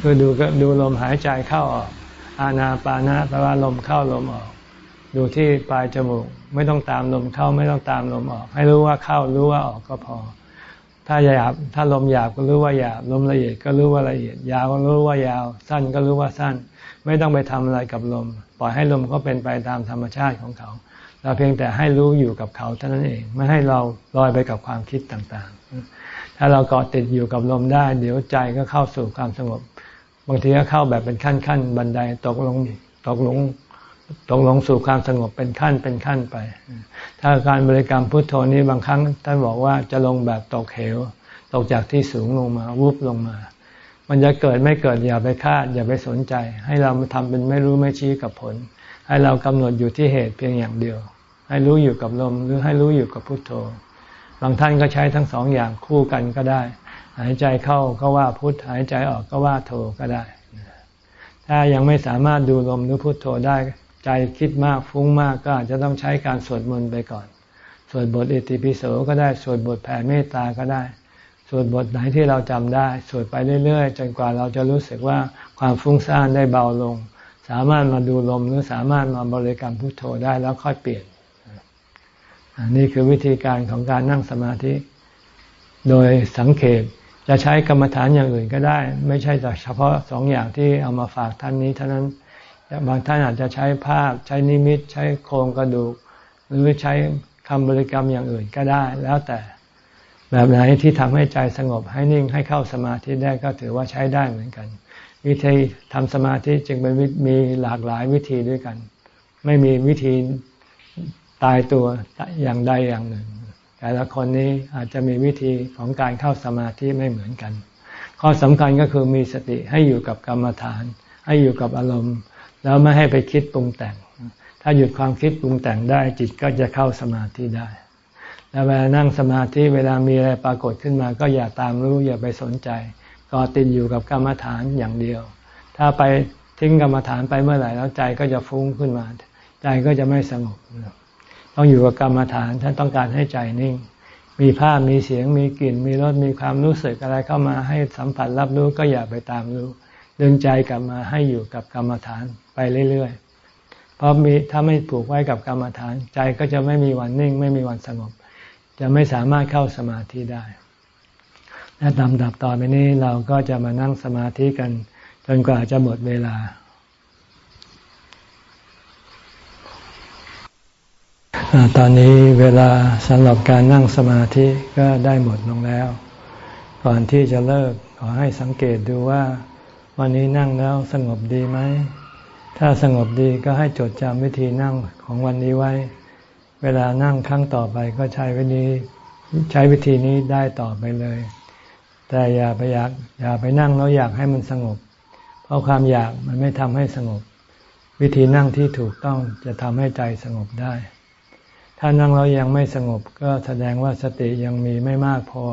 คือดูดูลมหายใจเข้าออก อานาปานะแปลว่าลมเข้าลมออก ดูที่ปลายจมูก ไม่ต้องตามลมเข้าไม่ต้องตามลมออก ให้รู้ว่าเข้ารู้ว่าออกก็พอ ถ้าหยาบถ้าลมหยาบก็รู้ว่าหยาบลมละเอียดก็รู้ว่าละเอียด ยาวก็รู้ว่ายาว สั้นก็รู้ว่าสั้น ไม่ต้องไปทำอะไรกับลม ปล่อยให้ลมเขาเป็นไปตามธรรมชาติของเขา เราเพียงแต่ให้รู้อยู่กับเขาเท่านั้นเองไม่ให้เราลอยไปกับความคิดต่างๆ ถ้าเราเกาะติดอยู่กับลมได้ เดี๋ยวใจก็เข้าสู่ความสงบบางทีก็เข้าแบบเป็นขั้นขั้นบันไดตกลงตกลง ตกลงสู่ความสงบเป็นขั้นเป็นขั้นไป ถ้าการบริกรรมพุทโธนี้บางครั้งท่านบอกว่าจะลงแบบตกเหว ตกจากที่สูงลงมาวุบลงมา มันจะเกิดไม่เกิดอย่าไปคาด อย่าไปสนใจ ให้เราทำเป็นไม่รู้ไม่ชี้กับผล ให้เรากำหนดอยู่ที่เหตุเพียงอย่างเดียว ให้รู้อยู่กับลมหรือให้รู้อยู่กับพุทโธ บางท่านก็ใช้ทั้งสองอย่างคู่กันก็ได้ หายใจเข้าก็ว่าพุทหายใจออกก็ว่าโทก็ได้ ถ้ายังไม่สามารถดูลมหรือพุทโธได้ ใจคิดมากฟุ้งมากก็อาจจะต้องใช้การสวดมนต์ไปก่อน สวดบทอิติปิโสก็ได้สวดบทแผ่เมตตาก็ได้ สวดบทไหนที่เราจำได้ สวดไปเรื่อยๆ จนกว่าเราจะรู้สึกว่าความฟุ้งซ่านได้เบาลง สามารถมาดูลมหรือสามารถมาบริกรรมพุทโธได้แล้วค่อยเปลี่ยนนี่คือวิธีการของการนั่งสมาธิ โดยสังเกตจะใช้กรรมฐานอย่างอื่นก็ได้ ไม่ใช่แต่เฉพาะสองอย่างที่เอามาฝากท่านนี้เท่านั้น บางท่านอาจจะใช้ภาพใช้นิมิต ใช้โครงกระดูก หรือใช้คำบริกรรมอย่างอื่นก็ได้แล้วแต่แบบไหนที่ทำให้ใจสงบให้นิ่งให้เข้าสมาธิได้ก็ถือว่าใช้ได้เหมือนกัน วิธีทำสมาธิจึงเป็นมีหลากหลายวิธีด้วยกัน ไม่มีวิธีตายตัวอย่างใดอย่างหนึ่ง แต่ละคนนี้อาจจะมีวิธีของการเข้าสมาธิไม่เหมือนกัน ข้อสำคัญก็คือมีสติให้อยู่กับกรรมฐาน ให้อยู่กับอารมณ์ แล้วไม่ให้ไปคิดปรุงแต่ง ถ้าหยุดความคิดปรุงแต่งได้จิตก็จะเข้าสมาธิได้ แล้วเวลานั่งสมาธิเวลามีอะไรปรากฏขึ้นมา ก็อย่าตามรู้อย่าไปสนใจก็ติดอยู่กับกรรมฐานอย่างเดียว ถ้าไปทิ้งกรรมฐานไปเมื่อไหร่แล้วใจก็จะฟุ้งขึ้นมา ใจก็จะไม่สงบ ต้องอยู่กับกรรมฐานท่านต้องการให้ใจนิ่ง มีภาพมีเสียงมีกลิ่น มีรสมีความรู้สึกอะไรเข้ามาให้สัมผัสรับรู้ก็อย่าไปตามรู้ ดึงใจกลับมาให้อยู่กับกรรมฐานไปเรื่อยๆ เพราะมีถ้าไม่ผูกไว้กับกรรมฐาน ใจก็จะไม่มีวันนิ่ง ไม่มีวันสงบ จะไม่สามารถเข้าสมาธิได้ และลำดับต่อไปนี้เราก็จะมานั่งสมาธิกัน จนกว่าจะหมดเวลา ตอนนี้เวลาสำหรับการนั่งสมาธิก็ได้หมดลงแล้ว ก่อนที่จะเลิกขอให้สังเกตดูว่า วันนี้นั่งแล้วสงบดีไหม ถ้าสงบดีก็ให้จดจำวิธีนั่งของวันนี้ไว้ เวลานั่งครั้งต่อไปก็ใช้วิธีใช้วิธีนี้ได้ต่อไปเลย แต่อย่าไปอยากอย่าไปนั่งแล้วอยากให้มันสงบ เพราะความอยากมันไม่ทำให้สงบ วิธีนั่งที่ถูกต้องจะทำให้ใจสงบได้ ถ้านั่งแล้วยังไม่สงบก็แสดงว่าสติยังมีไม่มากพอ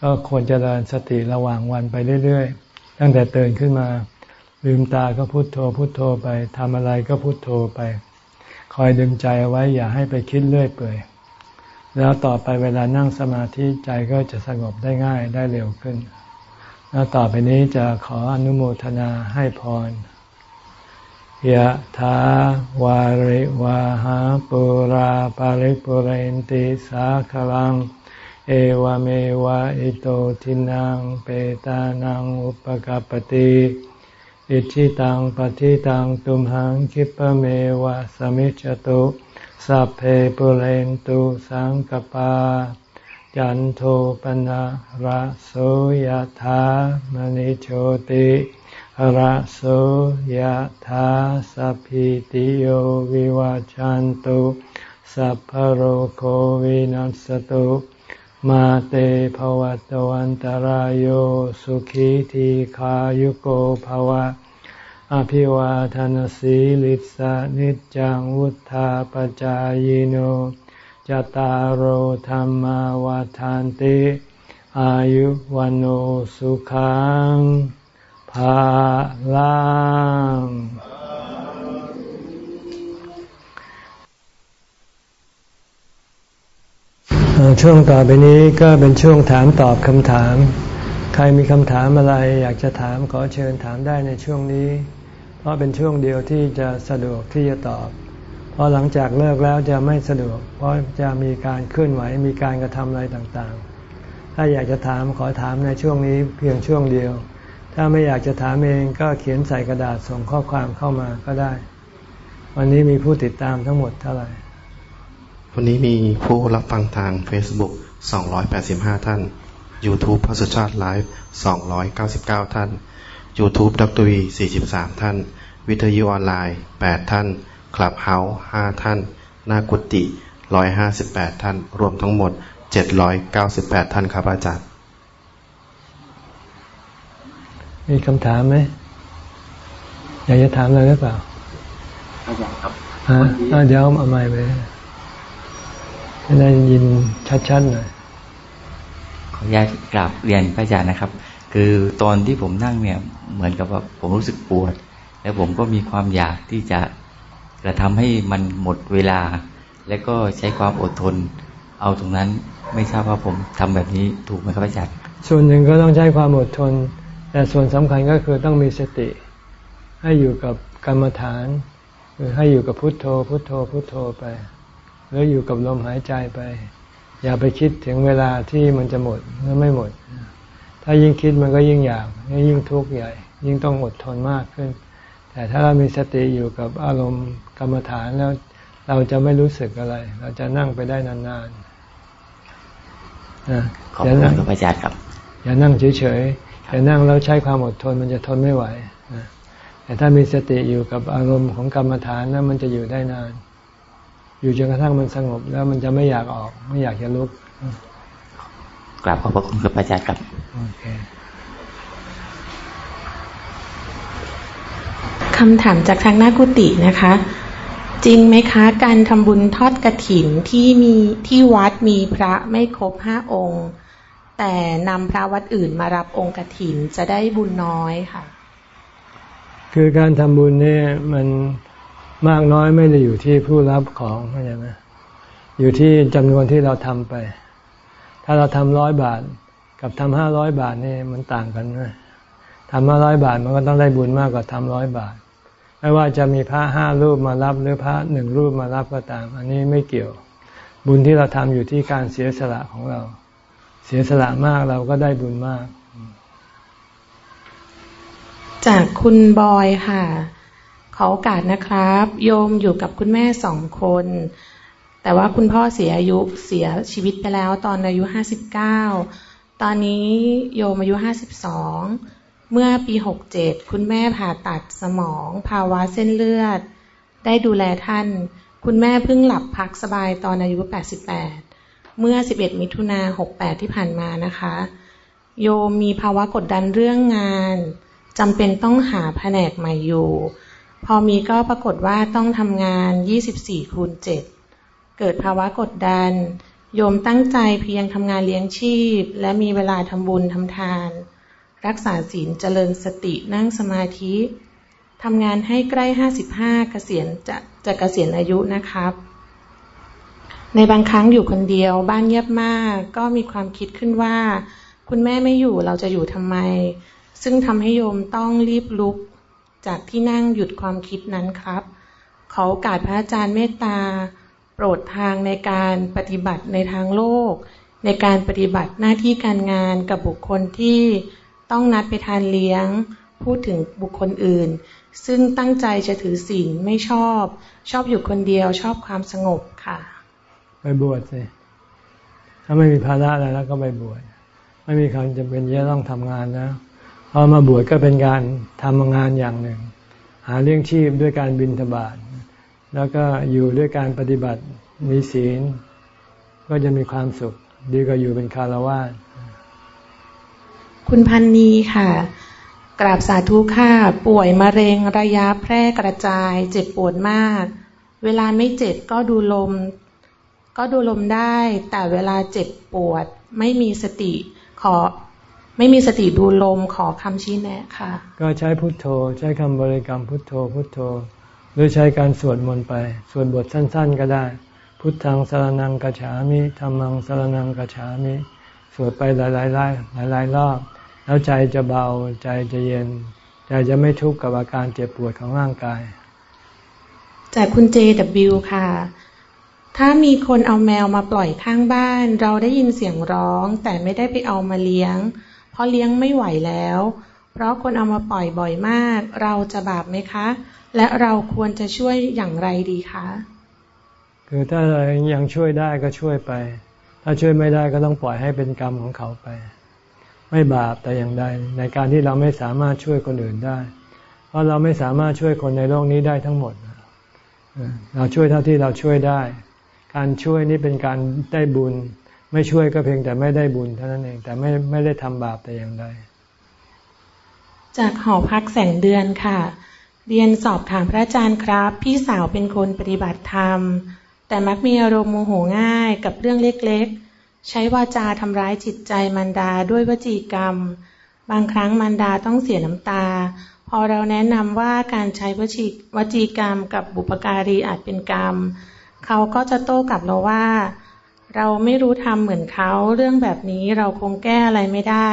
ก็ควรจะเริญสติระหว่างวันไปเรื่อยๆ ตั้งแต่ตื่นขึ้นมา ลืมตาก็พุโทโธ พุโทโธไปทำอะไรก็พุโทโธไป คอยดึงใจเอาไว้อย่าให้ไปคิดเรื่อยเปื่อยแล้วต่อไปเวลานั่งสมาธิใจก็จะสงบได้ง่ายได้เร็วขึ้น แล้วต่อไปนี้จะขออนุโมทนาให้พรยะถาวาริวาหาปุราปาริปุเรนติสาคลัง เอวเมวะอิโตทินังเปตานังอุปกปติอิชิตังปฏิตังตุมหังคิปเมวะสมิจตุสัพเพปุเรนตุสังกปาจันโทปนะระโสยถามณิโชติระโสยธาสัพพิติโยวิวาจันตุสัพพโรโควินัสตุ มาเตภวัตวันตารโยสุขีทีขายุโกภวะ อภิวาทานสีลิสานิจังวุธาปจายโนจตารโหธรรมวาทานติอายุวันโอสุขังพลัง ช่วงต่อไปนี้ก็เป็นช่วงถามตอบคำถาม ใครมีคำถามอะไรอยากจะถามขอเชิญถามได้ในช่วงนี้ เพราะเป็นช่วงเดียวที่จะสะดวกที่จะตอบ เพราะหลังจากเลิกแล้วจะไม่สะดวก เพราะจะมีการเคลื่อนไหวมีการกระทำอะไรต่างๆ ถ้าอยากจะถามขอถามในช่วงนี้เพียงช่วงเดียว ถ้าไม่อยากจะถามเองก็เขียนใส่กระดาษส่งข้อความเข้ามาก็ได้ วันนี้มีผู้ติดตามทั้งหมดเท่าไหร่ วันนี้มีผู้รับฟังทาง Facebook 285 ท่าน YouTube พระสุชาติไลฟ์299 ท่าน YouTube ดรวี43 ท่าน วิทยุออนไลน์ 8 ท่าน คลับเฮาส์5ท่าน นากุติ 158 ท่าน รวมทั้งหมด 798 ท่านครับอาจารย์ มีคำถามไหม อยากจะถามอะไรหรือเปล่าอาจารย์ครับฮะเดี๋ยวเอาไม้ไป จะได้ยินชัดๆหน่อยขออนุญาตกราบเรียนพระอาจารย์นะครับ คือตอนที่ผมนั่งเนี่ย เหมือนกับว่าผมรู้สึกปวด แล้วผมก็มีความอยากที่จะกระทำให้มันหมดเวลา และก็ใช้ความอดทน เอาตรงนั้นไม่ทราบว่าผมทำแบบนี้ถูกไหมครับอาจารย์ส่วนหนึ่งก็ต้องใช้ความอดทน แต่ส่วนสำคัญก็คือต้องมีสติ ให้อยู่กับกรรมฐานคือให้อยู่กับพุทโธ พุทโธ พุทโธไป หรืออยู่กับลมหายใจไป อย่าไปคิดถึงเวลาที่มันจะหมดหรือไม่หมด ถ้ายิ่งคิดมันก็ยิ่งอยากยิ่งทุกข์ใหญ่ ยิ่งต้องอดทนมากขึ้น แต่ถ้าเรามีสติอยู่กับอารมณ์กรรมฐานแล้วเราจะไม่รู้สึกอะไร เราจะนั่งไปได้นานๆขอบคุณครับอาจารย์ครับ อย่านั่งเฉยแต่นั่งแล้วใช้ความอดทนมันจะทนไม่ไหวแต่ถ้ามีสติอยู่กับอารมณ์ของกรรมฐานแล้วมันจะอยู่ได้นาน อยู่จนกระทั่งมันสงบ แล้วมันจะไม่อยากออก ไม่อยากจะลุกกลับขอบพระคุณครับอาจารย์ครับโอเคคำถามจากทางหน้ากุฏินะคะ จริงไหมคะ การทำบุญทอดกระถินที่มีที่วัดมีพระไม่ครบห้าองค์ แต่นำพระวัดอื่นมารับองค์กระถินจะได้บุญน้อยค่ะ คือการทำบุญเนี่ยมัน มากน้อยไม่ได้อยู่ที่ผู้รับของเข้าใจไหมอยู่ที่จำนวนที่เราทำไป ถ้าเราทำร้อยบาท กับทำห้าร้อยบาทนี่มันต่างกันไหมทำห้าร้อยบาทมันก็ต้องได้บุญมากกว่าทำร้อยบาท ไม่ว่าจะมีพระห้ารูปมารับหรือพระหนึ่งรูปมารับก็ตาม อันนี้ไม่เกี่ยว บุญที่เราทำอยู่ที่การเสียสละของเรา เสียสละมากเราก็ได้บุญมาก จากคุณบอยค่ะ ขอโอกาสนะครับ โยมอยู่กับคุณแม่สองคน แต่ว่าคุณพ่อเสียอายุเสียชีวิตไปแล้วตอนอายุห้าสิบเก้าตอนนี้โยมอายุห้าสิบสองเมื่อปีหกเจ็ดคุณแม่ผ่าตัดสมอง ภาวะเส้นเลือด ได้ดูแลท่าน คุณแม่เพิ่งหลับพักสบายตอนอายุแปดสิบแปดเมื่อสิบเอ็ดมิถุนาหกแปดที่ผ่านมานะคะ โยมมีภาวะกดดันเรื่องงานจำเป็นต้องหาแผนกใหม่อยู่ พอมีก็ปรากฏว่าต้องทำงาน 24คูณ7เกิดภาวะกดดัน โยมตั้งใจเพียงทำงานเลี้ยงชีพ และมีเวลาทำบุญทำทาน รักษาศีลเจริญสตินั่งสมาธิทำงานให้ใกล้ 55 เกษียณจะจะเกษียณอายุนะครับ ในบางครั้งอยู่คนเดียวบ้านเงียบมาก ก็มีความคิดขึ้นว่า คุณแม่ไม่อยู่เราจะอยู่ทำไม ซึ่งทำให้โยมต้องรีบลุก จากที่นั่งหยุดความคิดนั้นครับ ขอโอกาสพระอาจารย์เมตตา โปรดทางในการปฏิบัติในทางโลก ในการปฏิบัติหน้าที่การงานกับบุคคลที่ต้องนัดไปทานเลี้ยง พูดถึงบุคคลอื่น ซึ่งตั้งใจจะถือศีลไม่ชอบ ชอบอยู่คนเดียวชอบความสงบค่ะ ไปบวชสิถ้าไม่มีภาระอะไรแล้วก็ไปบวชไม่มีความจำเป็นจะต้องทำงานนะ พอมาบวชก็เป็นการทำงานอย่างหนึ่ง หาเลี้ยงชีพด้วยการบินทบาทแล้วก็อยู่ด้วยการปฏิบัติมีศีล ก็จะมีความสุข ดีกว่าอยู่เป็นคารวะคุณพันนีค่ะ กราบสาธุค่ะ ป่วยมะเร็งระยะแพร่กระจาย เจ็บปวดมาก เวลาไม่เจ็บก็ดูลม ก็ดูลมได้ แต่เวลาเจ็บปวดไม่มีสติ ขอ ไม่มีสติดูลมขอคำชี้แนะค่ะ ก็ใช้พุทโธ ใช้คำบริกรรมพุทโธ พุทโธ หรือใช้การสวดมนต์ไป สวดบทสั้น ๆ ก็ได้ พุทธังสรนังกัจฉามิธรรมังสรนังกัจฉามิ สวดไปหลายๆหลายหลายรอบ แล้วใจจะเบาใจจะเย็น ใจจะไม่ทุกข์กับอาการเจ็บปวดของร่างกาย จากคุณเจดบิวค่ะถ้ามีคนเอาแมวมาปล่อยข้างบ้าน เราได้ยินเสียงร้อง แต่ไม่ได้ไปเอามาเลี้ยง เพราะเลี้ยงไม่ไหวแล้ว เพราะคนเอามาปล่อยบ่อยมาก เราจะบาปไหมคะ และเราควรจะช่วยอย่างไรดีคะ คือถ้ายังช่วยได้ก็ช่วยไป ถ้าช่วยไม่ได้ก็ต้องปล่อยให้เป็นกรรมของเขาไป ไม่บาปแต่อย่างใด ในการที่เราไม่สามารถช่วยคนอื่นได้ เพราะเราไม่สามารถช่วยคนในโลกนี้ได้ทั้งหมด เราช่วยเท่าที่เราช่วยได้ การช่วยนี่เป็นการได้บุญ ไม่ช่วยก็เพียงแต่ไม่ได้บุญเท่านั้นเอง แต่ไม่ไม่ได้ทำบาปแต่อย่างใดจากหอพักแสงเดือนค่ะ เรียนสอบถามพระอาจารย์ครับ พี่สาวเป็นคนปฏิบัติธรรม แต่มักมีอารมณ์โมโหง่ายกับเรื่องเล็กๆ ใช้วาจาทำร้ายจิตใจมันดาด้วยวจีกรรม บางครั้งมันดาต้องเสียน้ำตา พอเราแนะนำว่าการใช้วจีวจีกรรมกับบุปการีอาจเป็นกรรม เขาก็จะโต้กลับเราว่า เราไม่รู้ทำเหมือนเขาเรื่องแบบนี้เราคงแก้อะไรไม่ได้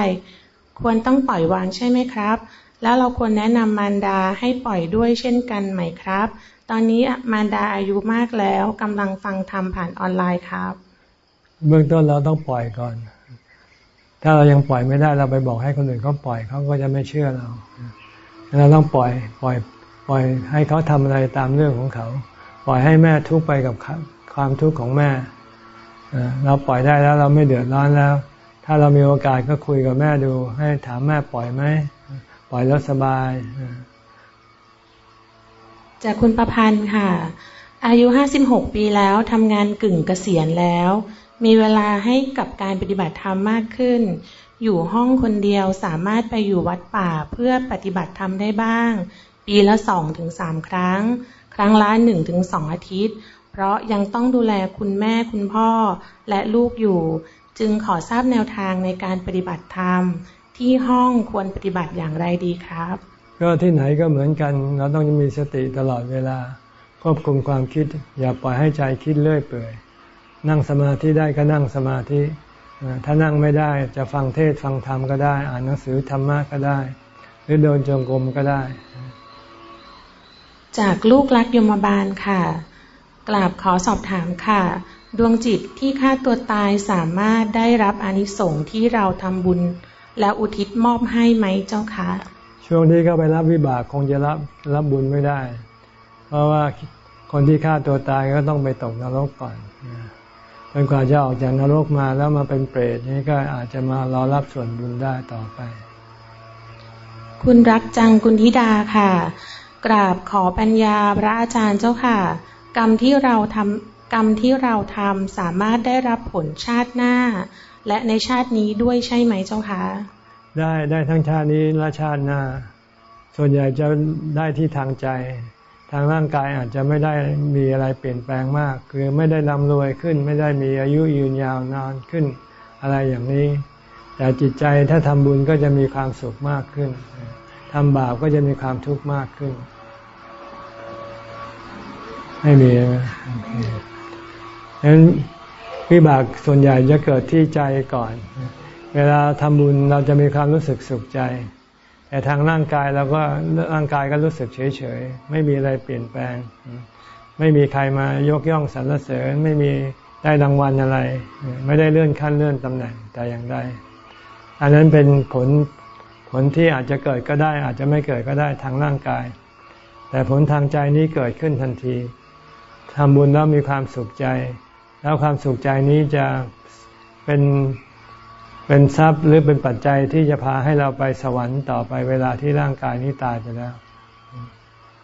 ควรต้องปล่อยวางใช่ไหมครับ แล้วเราควรแนะนำมารดาให้ปล่อยด้วยเช่นกันไหมครับ ตอนนี้มารดาอายุมากแล้วกำลังฟังธรรมผ่านออนไลน์ครับ เบื้องต้นเราต้องปล่อยก่อน ถ้าเรายังปล่อยไม่ได้เราไปบอกให้คนอื่นเขาปล่อยเขาก็จะไม่เชื่อเราเราต้องปล่อยปล่อยปล่อยให้เขาทำอะไรตามเรื่องของเขา ปล่อยให้แม่ทุกข์ไปกับความทุกข์ของแม่ เราปล่อยได้แล้วเราไม่เดือดร้อนแล้ว ถ้าเรามีโอกาสก็คุยกับแม่ดู ให้ถามแม่ปล่อยไหมปล่อยแล้วสบาย จากคุณประพันธ์ค่ะ อายุ56ปีแล้วทำงานกึ่งเกษียณแล้ว มีเวลาให้กับการปฏิบัติธรรมมากขึ้น อยู่ห้องคนเดียวสามารถไปอยู่วัดป่าเพื่อปฏิบัติธรรมได้บ้าง ปีละสองถึงสามครั้ง ครั้งละหนึ่งถึงสองอาทิตย์ เพราะยังต้องดูแลคุณแม่คุณพ่อและลูกอยู่ จึงขอทราบแนวทางในการปฏิบัติธรรม ที่ห้องควรปฏิบัติอย่างไรดีครับ ก็ที่ไหนก็เหมือนกัน เราต้องมีสติตลอดเวลา ควบคุมความคิด อย่าปล่อยให้ใจคิดเลื่อยเปื่อย นั่งสมาธิได้ก็นั่งสมาธิอ่าถ้านั่งไม่ได้จะฟังเทศฟังธรรมก็ได้ อ่านหนังสือธรรมะก็ได้ หรือเดินจงกรมก็ได้ จากลูกรักยมบาลค่ะ กราบขอสอบถามค่ะ ดวงจิตที่ฆ่าตัวตายสามารถได้รับอานิสงส์ที่เราทำบุญ และอุทิศมอบให้ไหมเจ้าคะช่วงนี้ก็ไปรับวิบากคงจะรับรับบุญไม่ได้ เพราะว่าคนที่ฆ่าตัวตายก็ต้องไปตกนรกก่อนจนกว่าจะออกจากนรกมาแล้วมาเป็นเปรตนี่ก็อาจจะมารอรับส่วนบุญได้ต่อไป คุณรักจังกุณธิดาค่ะ กราบขอปัญญาพระอาจารย์เจ้าค่ะ กรรมที่เราทำกรรมที่เราทำสามารถได้รับผลชาติหน้า และในชาตินี้ด้วยใช่ไหมเจ้าคะได้ได้ทั้งชาตินี้และชาติหน้า ส่วนใหญ่จะได้ที่ทางใจ ทางร่างกายอาจจะไม่ได้มีอะไรเปลี่ยนแปลงมาก คือไม่ได้ร่ำรวยขึ้น ไม่ได้มีอายุยืนยาวนานขึ้น อะไรอย่างนี้ แต่จิตใจถ้าทำบุญก็จะมีความสุขมากขึ้นทำบาปก็จะมีความทุกข์มากขึ้น ไม่มีนะงั้นวิบากส่วนใหญ่จะเกิดที่ใจก่อน เวลาทำบุญเราจะมีความรู้สึกสุขใจ แต่ทางร่างกายเราก็ร่างกายก็รู้สึกเฉยๆ ไม่มีอะไรเปลี่ยนแปลง ไม่มีใครมายกย่องสรรเสริญ ไม่มีได้รางวัลอะไร ไม่ได้เลื่อนขั้นเลื่อนตำแหน่งแต่อย่างใด อันนั้นเป็นผลผลที่อาจจะเกิดก็ได้ อาจจะไม่เกิดก็ได้ทางร่างกาย แต่ผลทางใจนี้เกิดขึ้นทันที ทำบุญแล้วมีความสุขใจ แล้วความสุขใจนี้จะเป็นเป็นทรัพย์หรือเป็นปัจจัยที่จะพาให้เราไปสวรรค์ต่อไปเวลาที่ร่างกายนี้ตายไปแล้ว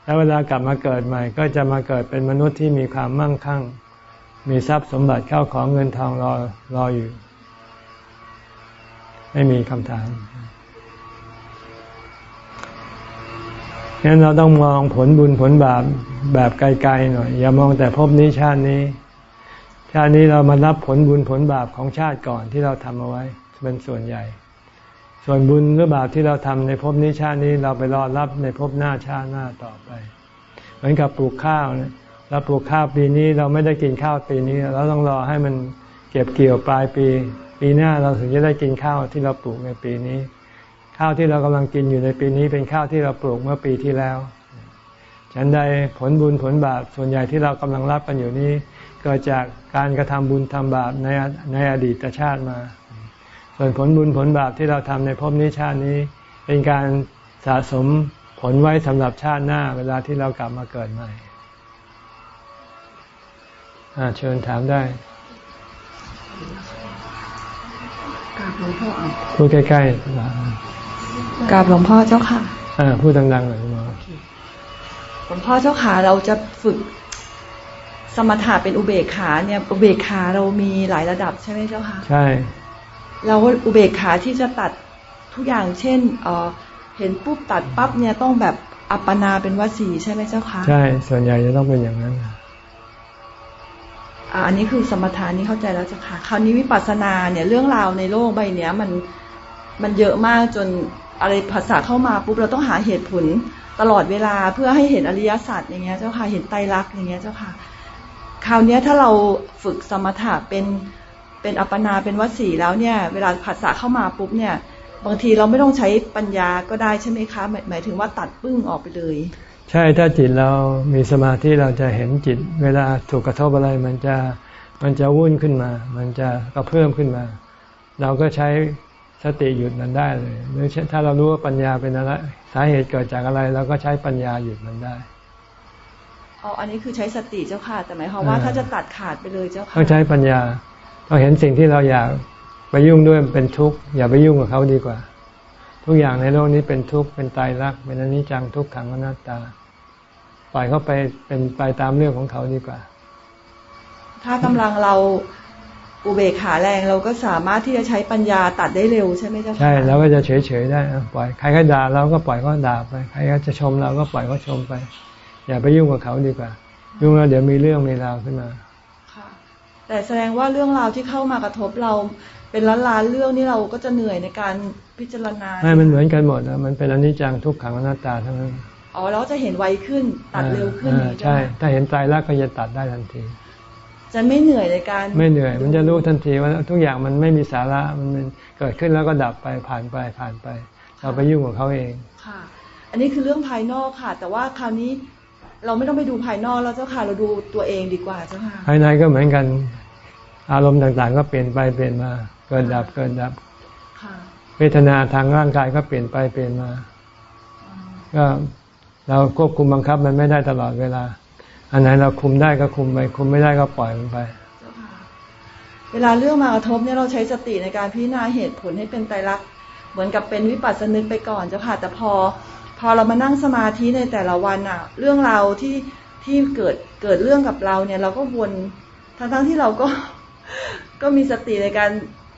แล้วเวลากลับมาเกิดใหม่ ก็จะมาเกิดเป็นมนุษย์ที่มีความมั่งคั่ง มีทรัพย์สมบัติเข้าของเงินทองรอรออยู่ ไม่มีคำถาม งั้นเราต้องมองผลบุญผลบาปแบบไกลๆหน่อย อย่ามองแต่ภพนี้ชาตินี้ ชาตินี้เรามารับผลบุญผลบาปของชาติก่อนที่เราทำเอาไว้เป็นส่วนใหญ่ ส่วนบุญหรือบาปที่เราทำในภพนี้ชาตินี้เราไปรอรับในภพหน้าชาติหน้าต่อไป เหมือนกับปลูกข้าวเนี่ยเราปลูกข้าวปีนี้เราไม่ได้กินข้าวปีนี้เราต้องรอให้มันเก็บเกี่ยวปลายปี ปีหน้าเราถึงจะได้กินข้าวที่เราปลูกในปีนี้ ข้าวที่เรากำลังกินอยู่ในปีนี้เป็นข้าวที่เราปลูกเมื่อปีที่แล้ว ฉันใดผลบุญผลบาปส่วนใหญ่ที่เรากำลังรับกันอยู่นี้ เกิดจากการกระทำบุญทำบาปในในอดีตชาติมา ส่วนผลบุญผลบาปที่เราทำในภพนี้ชาตินี้ เป็นการสะสมผลไว้สำหรับชาติหน้าเวลาที่เรากลับมาเกิดใหม่เชิญถามได้กราบหลวงพ่อพูดใกล้ กราบหลวงพ่อเจ้าค่ะๆอ่าพูดดังๆหน่อยหมอหลวงพ่อเจ้าค่ะเราจะฝึกสมถะเป็นอุเบกขาเนี่ยอุเบกขาเรามีหลายระดับใช่ไหมเจ้าค่ะใช่เราอุเบกขาที่จะตัดทุกอย่างเช่นเออเห็นปุ๊บตัดปั๊บเนี่ยต้องแบบอัปปนาเป็นวสีใช่ไหมเจ้าคะใช่ส่วนใหญ่จะต้องเป็นอย่างนั้นอ่าอันนี้คือสมถานี่เข้าใจแล้วเจ้าค่ะคราวนี้วิปัสสนาเนี่ยเรื่องราวในโลกใบเนี้ยมันมันเยอะมากจน อะไรภาษาเข้ามาปุ๊บเราต้องหาเหตุผลตลอดเวลาเพื่อให้เห็นอริยสัจอย่างเงี้ยเจ้าค่ะเห็นไตรลักษณ์อย่างเงี้ยเจ้าค่ะ คราวเนี้ยถ้าเราฝึกสมถะเป็นเป็นอัปปนาเป็นวสีแล้วเนี่ยเวลาภาษาเข้ามาปุ๊บเนี่ยบางทีเราไม่ต้องใช้ปัญญาก็ได้ใช่ไหมคะหมายหมายถึงว่าตัดปึ้งออกไปเลย ใช่ถ้าจิตเรามีสมาธิเราจะเห็นจิต เวลาถูกกระทบอะไรมันจะมันจะวุ่นขึ้นมา มันจะก็เพิ่มขึ้นมา เราก็ใช้ สติหยุดมันได้เลยหรือถ้าเรารู้ว่าปัญญาเป็นอะไรสาเหตุเกิดจากอะไรเราก็ใช้ปัญญาหยุดมันได้อ๋ออันนี้คือใช้สติเจ้าค่ะแต่หมายความว่าอ่าถ้าจะตัดขาดไปเลยเจ้าค่ะต้องใช้ปัญญาต้องเห็นสิ่งที่เราอยากไปยุ่งด้วยมันเป็นทุกข์อย่าไปยุ่งกับเขาดีกว่า ทุกอย่างในโลกนี้เป็นทุกข์เป็นตายรักษณ์เป็นอนิจจังทุกขังอนัตตาปล่อยเขาไปเป็นไปตามเรื่องของเขาดีกว่า ถ้ากำลังเรา อุเบกขาแรงเราก็สามารถที่จะใช้ปัญญาตัดได้เร็วใช่ไหมเจ้าค่ะใช่แล้วก็จะเฉยๆได้อะปล่อยใครก็ด่าเราก็ปล่อยเขาด่าไปใครก็จะชมเราก็ปล่อยเขาชมไป อย่าไปยุ่งกับเขาดีกว่า ยุ่งแล้วเดี๋ยวมีเรื่องมีราวขึ้นมาค่ะแต่แสดงว่าเรื่องราวที่เข้ามากระทบเราเป็นล้านล้านๆเรื่องนี่เราก็จะเหนื่อยในการพิจารณาไม่มันเหมือนกันหมดนะมันเป็นอนิจจังทุกขังอนัตตาทั้งนั้นอ๋อแล้วจะเห็นไวขึ้นตัดเร็วขึ้นอ่าอย่างนี้ใช่ไหมถ้าเห็นตายแล้วก็จะตัดได้ทันที จะไม่เหนื่อยในการ ไม่เหนื่อย มันจะรู้ทันทีว่าทุกอย่างมันไม่มีสาระมันมันเกิดขึ้นแล้วก็ดับไปผ่านไปผ่านไป เราไปยุ่งกับเขาเองค่ะ อันนี้คือเรื่องภายนอกค่ะ แต่ว่าคราวนี้เราไม่ต้องไปดูภายนอกแล้วเจ้าค่ะเราดูตัวเองดีกว่าเจ้าค่ะภายในก็เหมือนกัน อารมณ์ต่างๆ ก็เปลี่ยนไปเปลี่ยนมา เกิดดับเกิดดับค่ะเวทนาทางร่างกายก็เปลี่ยนไปเปลี่ยนมาอ๋อก็เราควบคุมบังคับมันไม่ได้ตลอดเวลา อันไหนเราคุมได้ก็คุมไป คุมไม่ได้ก็ปล่อยมันไปเจ้าค่ะเวลาเรื่องมากระทบเนี่ยเราใช้สติในการพิจารณาเหตุผลให้เป็นไตรลักษณ์เหมือนกับเป็นวิปัสสนึกไปก่อนเจ้าค่ะแต่พอ พอเรามานั่งสมาธิในแต่ละวันอะเรื่องราวที่ที่เกิดเกิดเรื่องกับเราเนี่ย เราก็วนทั้งทั้งๆที่เราก็ก็มีสติในการ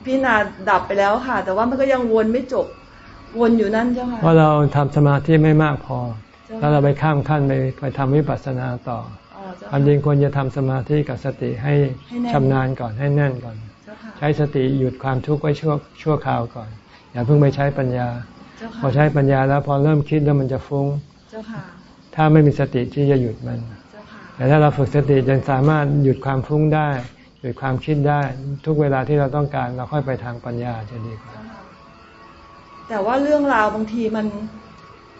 พิจารณาดับไปแล้วค่ะ แต่ว่ามันก็ยังวนไม่จบวนอยู่นั่นเจ้าค่ะเพราะเราทำสมาธิไม่มากพอเจ้าถ้าเราไปข้ามขั้นไปไปทำวิปัสสนาต่ออ๋อเจ้า ความจริงควรจะทำสมาธิกับสติให้ให้แน่นชำนาญก่อนให้แน่นก่อนเจ้าค่ะใช้สติหยุดความทุกข์ไว้ชั่วชั่วคราวก่อน อย่าเพิ่งไปใช้ปัญญาเจ้าพอค่ะใช้ปัญญาแล้วพอเริ่มคิดแล้วมันจะฟุ้งเจ้าค่ะถ้าไม่มีสติที่จะหยุดมันเจ้าค่ะแต่ถ้าเราฝึกสติจนสามารถหยุดความฟุ้งได้ หยุดความคิดได้ ทุกเวลาที่เราต้องการเราค่อยไปทางปัญญาจะดีกว่าแต่ว่าเรื่องราวบางทีมัน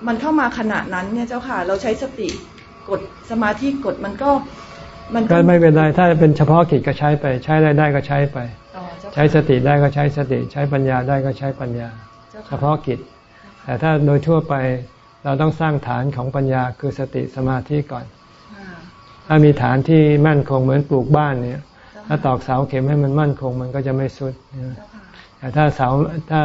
มันเข้ามาขณะนั้นเนี่ยเจ้าค่ะ เราใช้สติ กดสมาธิกดมันก็ มันก็ไม่เป็นไรถ้าเป็นเฉพาะกิจก็ใช้ไป ใช้อะไรได้ก็ใช้ไปอ๋อเจ้าค่ะใช้สติได้ก็ใช้สติ ใช้ปัญญาได้ก็ใช้ปัญญาเจ้าเฉค่ะพาะกิจ แต่ถ้าโดยทั่วไปเราต้องสร้างฐานของปัญญาคือสติสมาธิก่อนอ่าถ้ามีฐานที่มั่นคงเหมือนปลูกบ้านเนี่ยเจ้าถ้าตค่ะอกเสาเข็มให้มันมั่นคงมันก็จะไม่สุดนะเจ้าค่ะแต่ถ้าเสาถ้า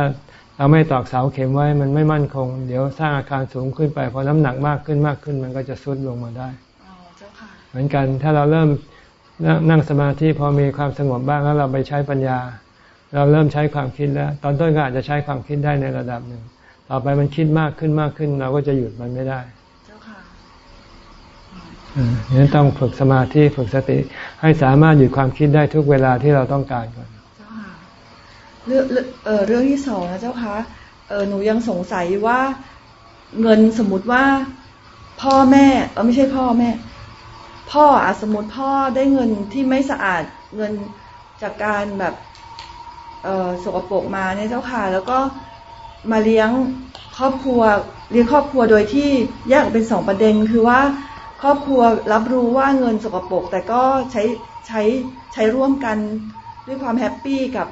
เราไม่ตอกเสาเข็มไว้มันไม่มั่นคง เดี๋ยวสร้างอาคารสูงขึ้นไปพอน้ำหนักมากขึ้นมากขึ้น มันก็จะสุดลงมาได้อ๋อเจ้าค่ะเหมือนกันถ้าเราเริ่มนั่งนั่งสมาธิพอมีความสงบบ้างแล้วเราไปใช้ปัญญา เราเริ่มใช้ความคิดแล้ว ตอนต้นก็อาจจะใช้ความคิดได้ในระดับหนึ่ง ต่อไปมันคิดมากขึ้นมากขึ้น เราก็จะหยุดมันไม่ได้เจ้าค่ะอืมนั้นต้องฝึกสมาธิฝึกสติให้สามารถหยุดความคิดได้ทุกเวลาที่เราต้องการก่อนเจ้าค่ะ เรื่องเรื่องเอเรื่องที่สองนะเจ้าคะเออหนูยังสงสัยว่าเงินสมมติว่าพ่อแม่เออไม่ใช่พ่อแม่ พ่ออะสมมติพ่อได้เงินที่ไม่สะอาดเงินจากการแบบเออสกปรกมาเนี่ยเจ้าค่ะ แล้วก็มาเลี้ยงครอบครัวเลี้ยงครอบครัวโดยที่แยกออกเป็นสองประเด็นคือว่าครอบครัวรับรู้ว่าเงินสกปรกแต่ก็ใช้ใช้ใช้ร่วมกันด้วยความ happy กับ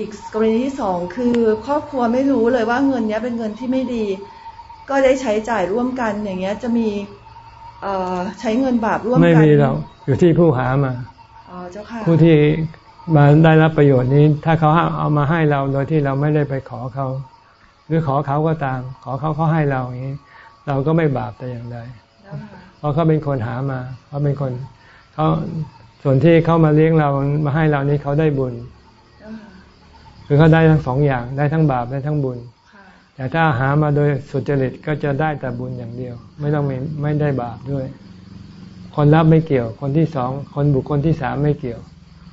อีกกรณีที่สองคือครอบครัวไม่รู้เลยว่าเงินเนี้ยเป็นเงินที่ไม่ดี ก็ได้ใช้จ่ายร่วมกันอย่างเงี้ยจะมีเอ่อใช้เงินบาปร่วมกัน ไม่มีเราอยู่ที่ผู้หามาอ๋อเจ้าค่ะผู้ที่มาได้รับประโยชน์นี้ ถ้าเขาเอามาให้เราโดยที่เราไม่ได้ไปขอเขา หรือขอเขาก็ตาม ขอเขาเขาให้เราอย่างนี้ เราก็ไม่บาปแต่อย่างใดเจ้าค่ะเพราะเขาเป็นคนหามาเขาเป็นคนเขาส่วนที่เขามาเลี้ยงเรามาให้เรานี้เขาได้บุญเจ้าค่ะ คือเขาได้ทั้งสองอย่างได้ทั้งบาปได้ทั้งบุญค่ะแต่ถ้าหามาโดยสุจริตก็จะได้แต่บุญอย่างเดียว ไม่ต้องมีไม่ได้บาปด้วย คนรับไม่เกี่ยว คนที่สองคนบุคคลที่สามไม่เกี่ยว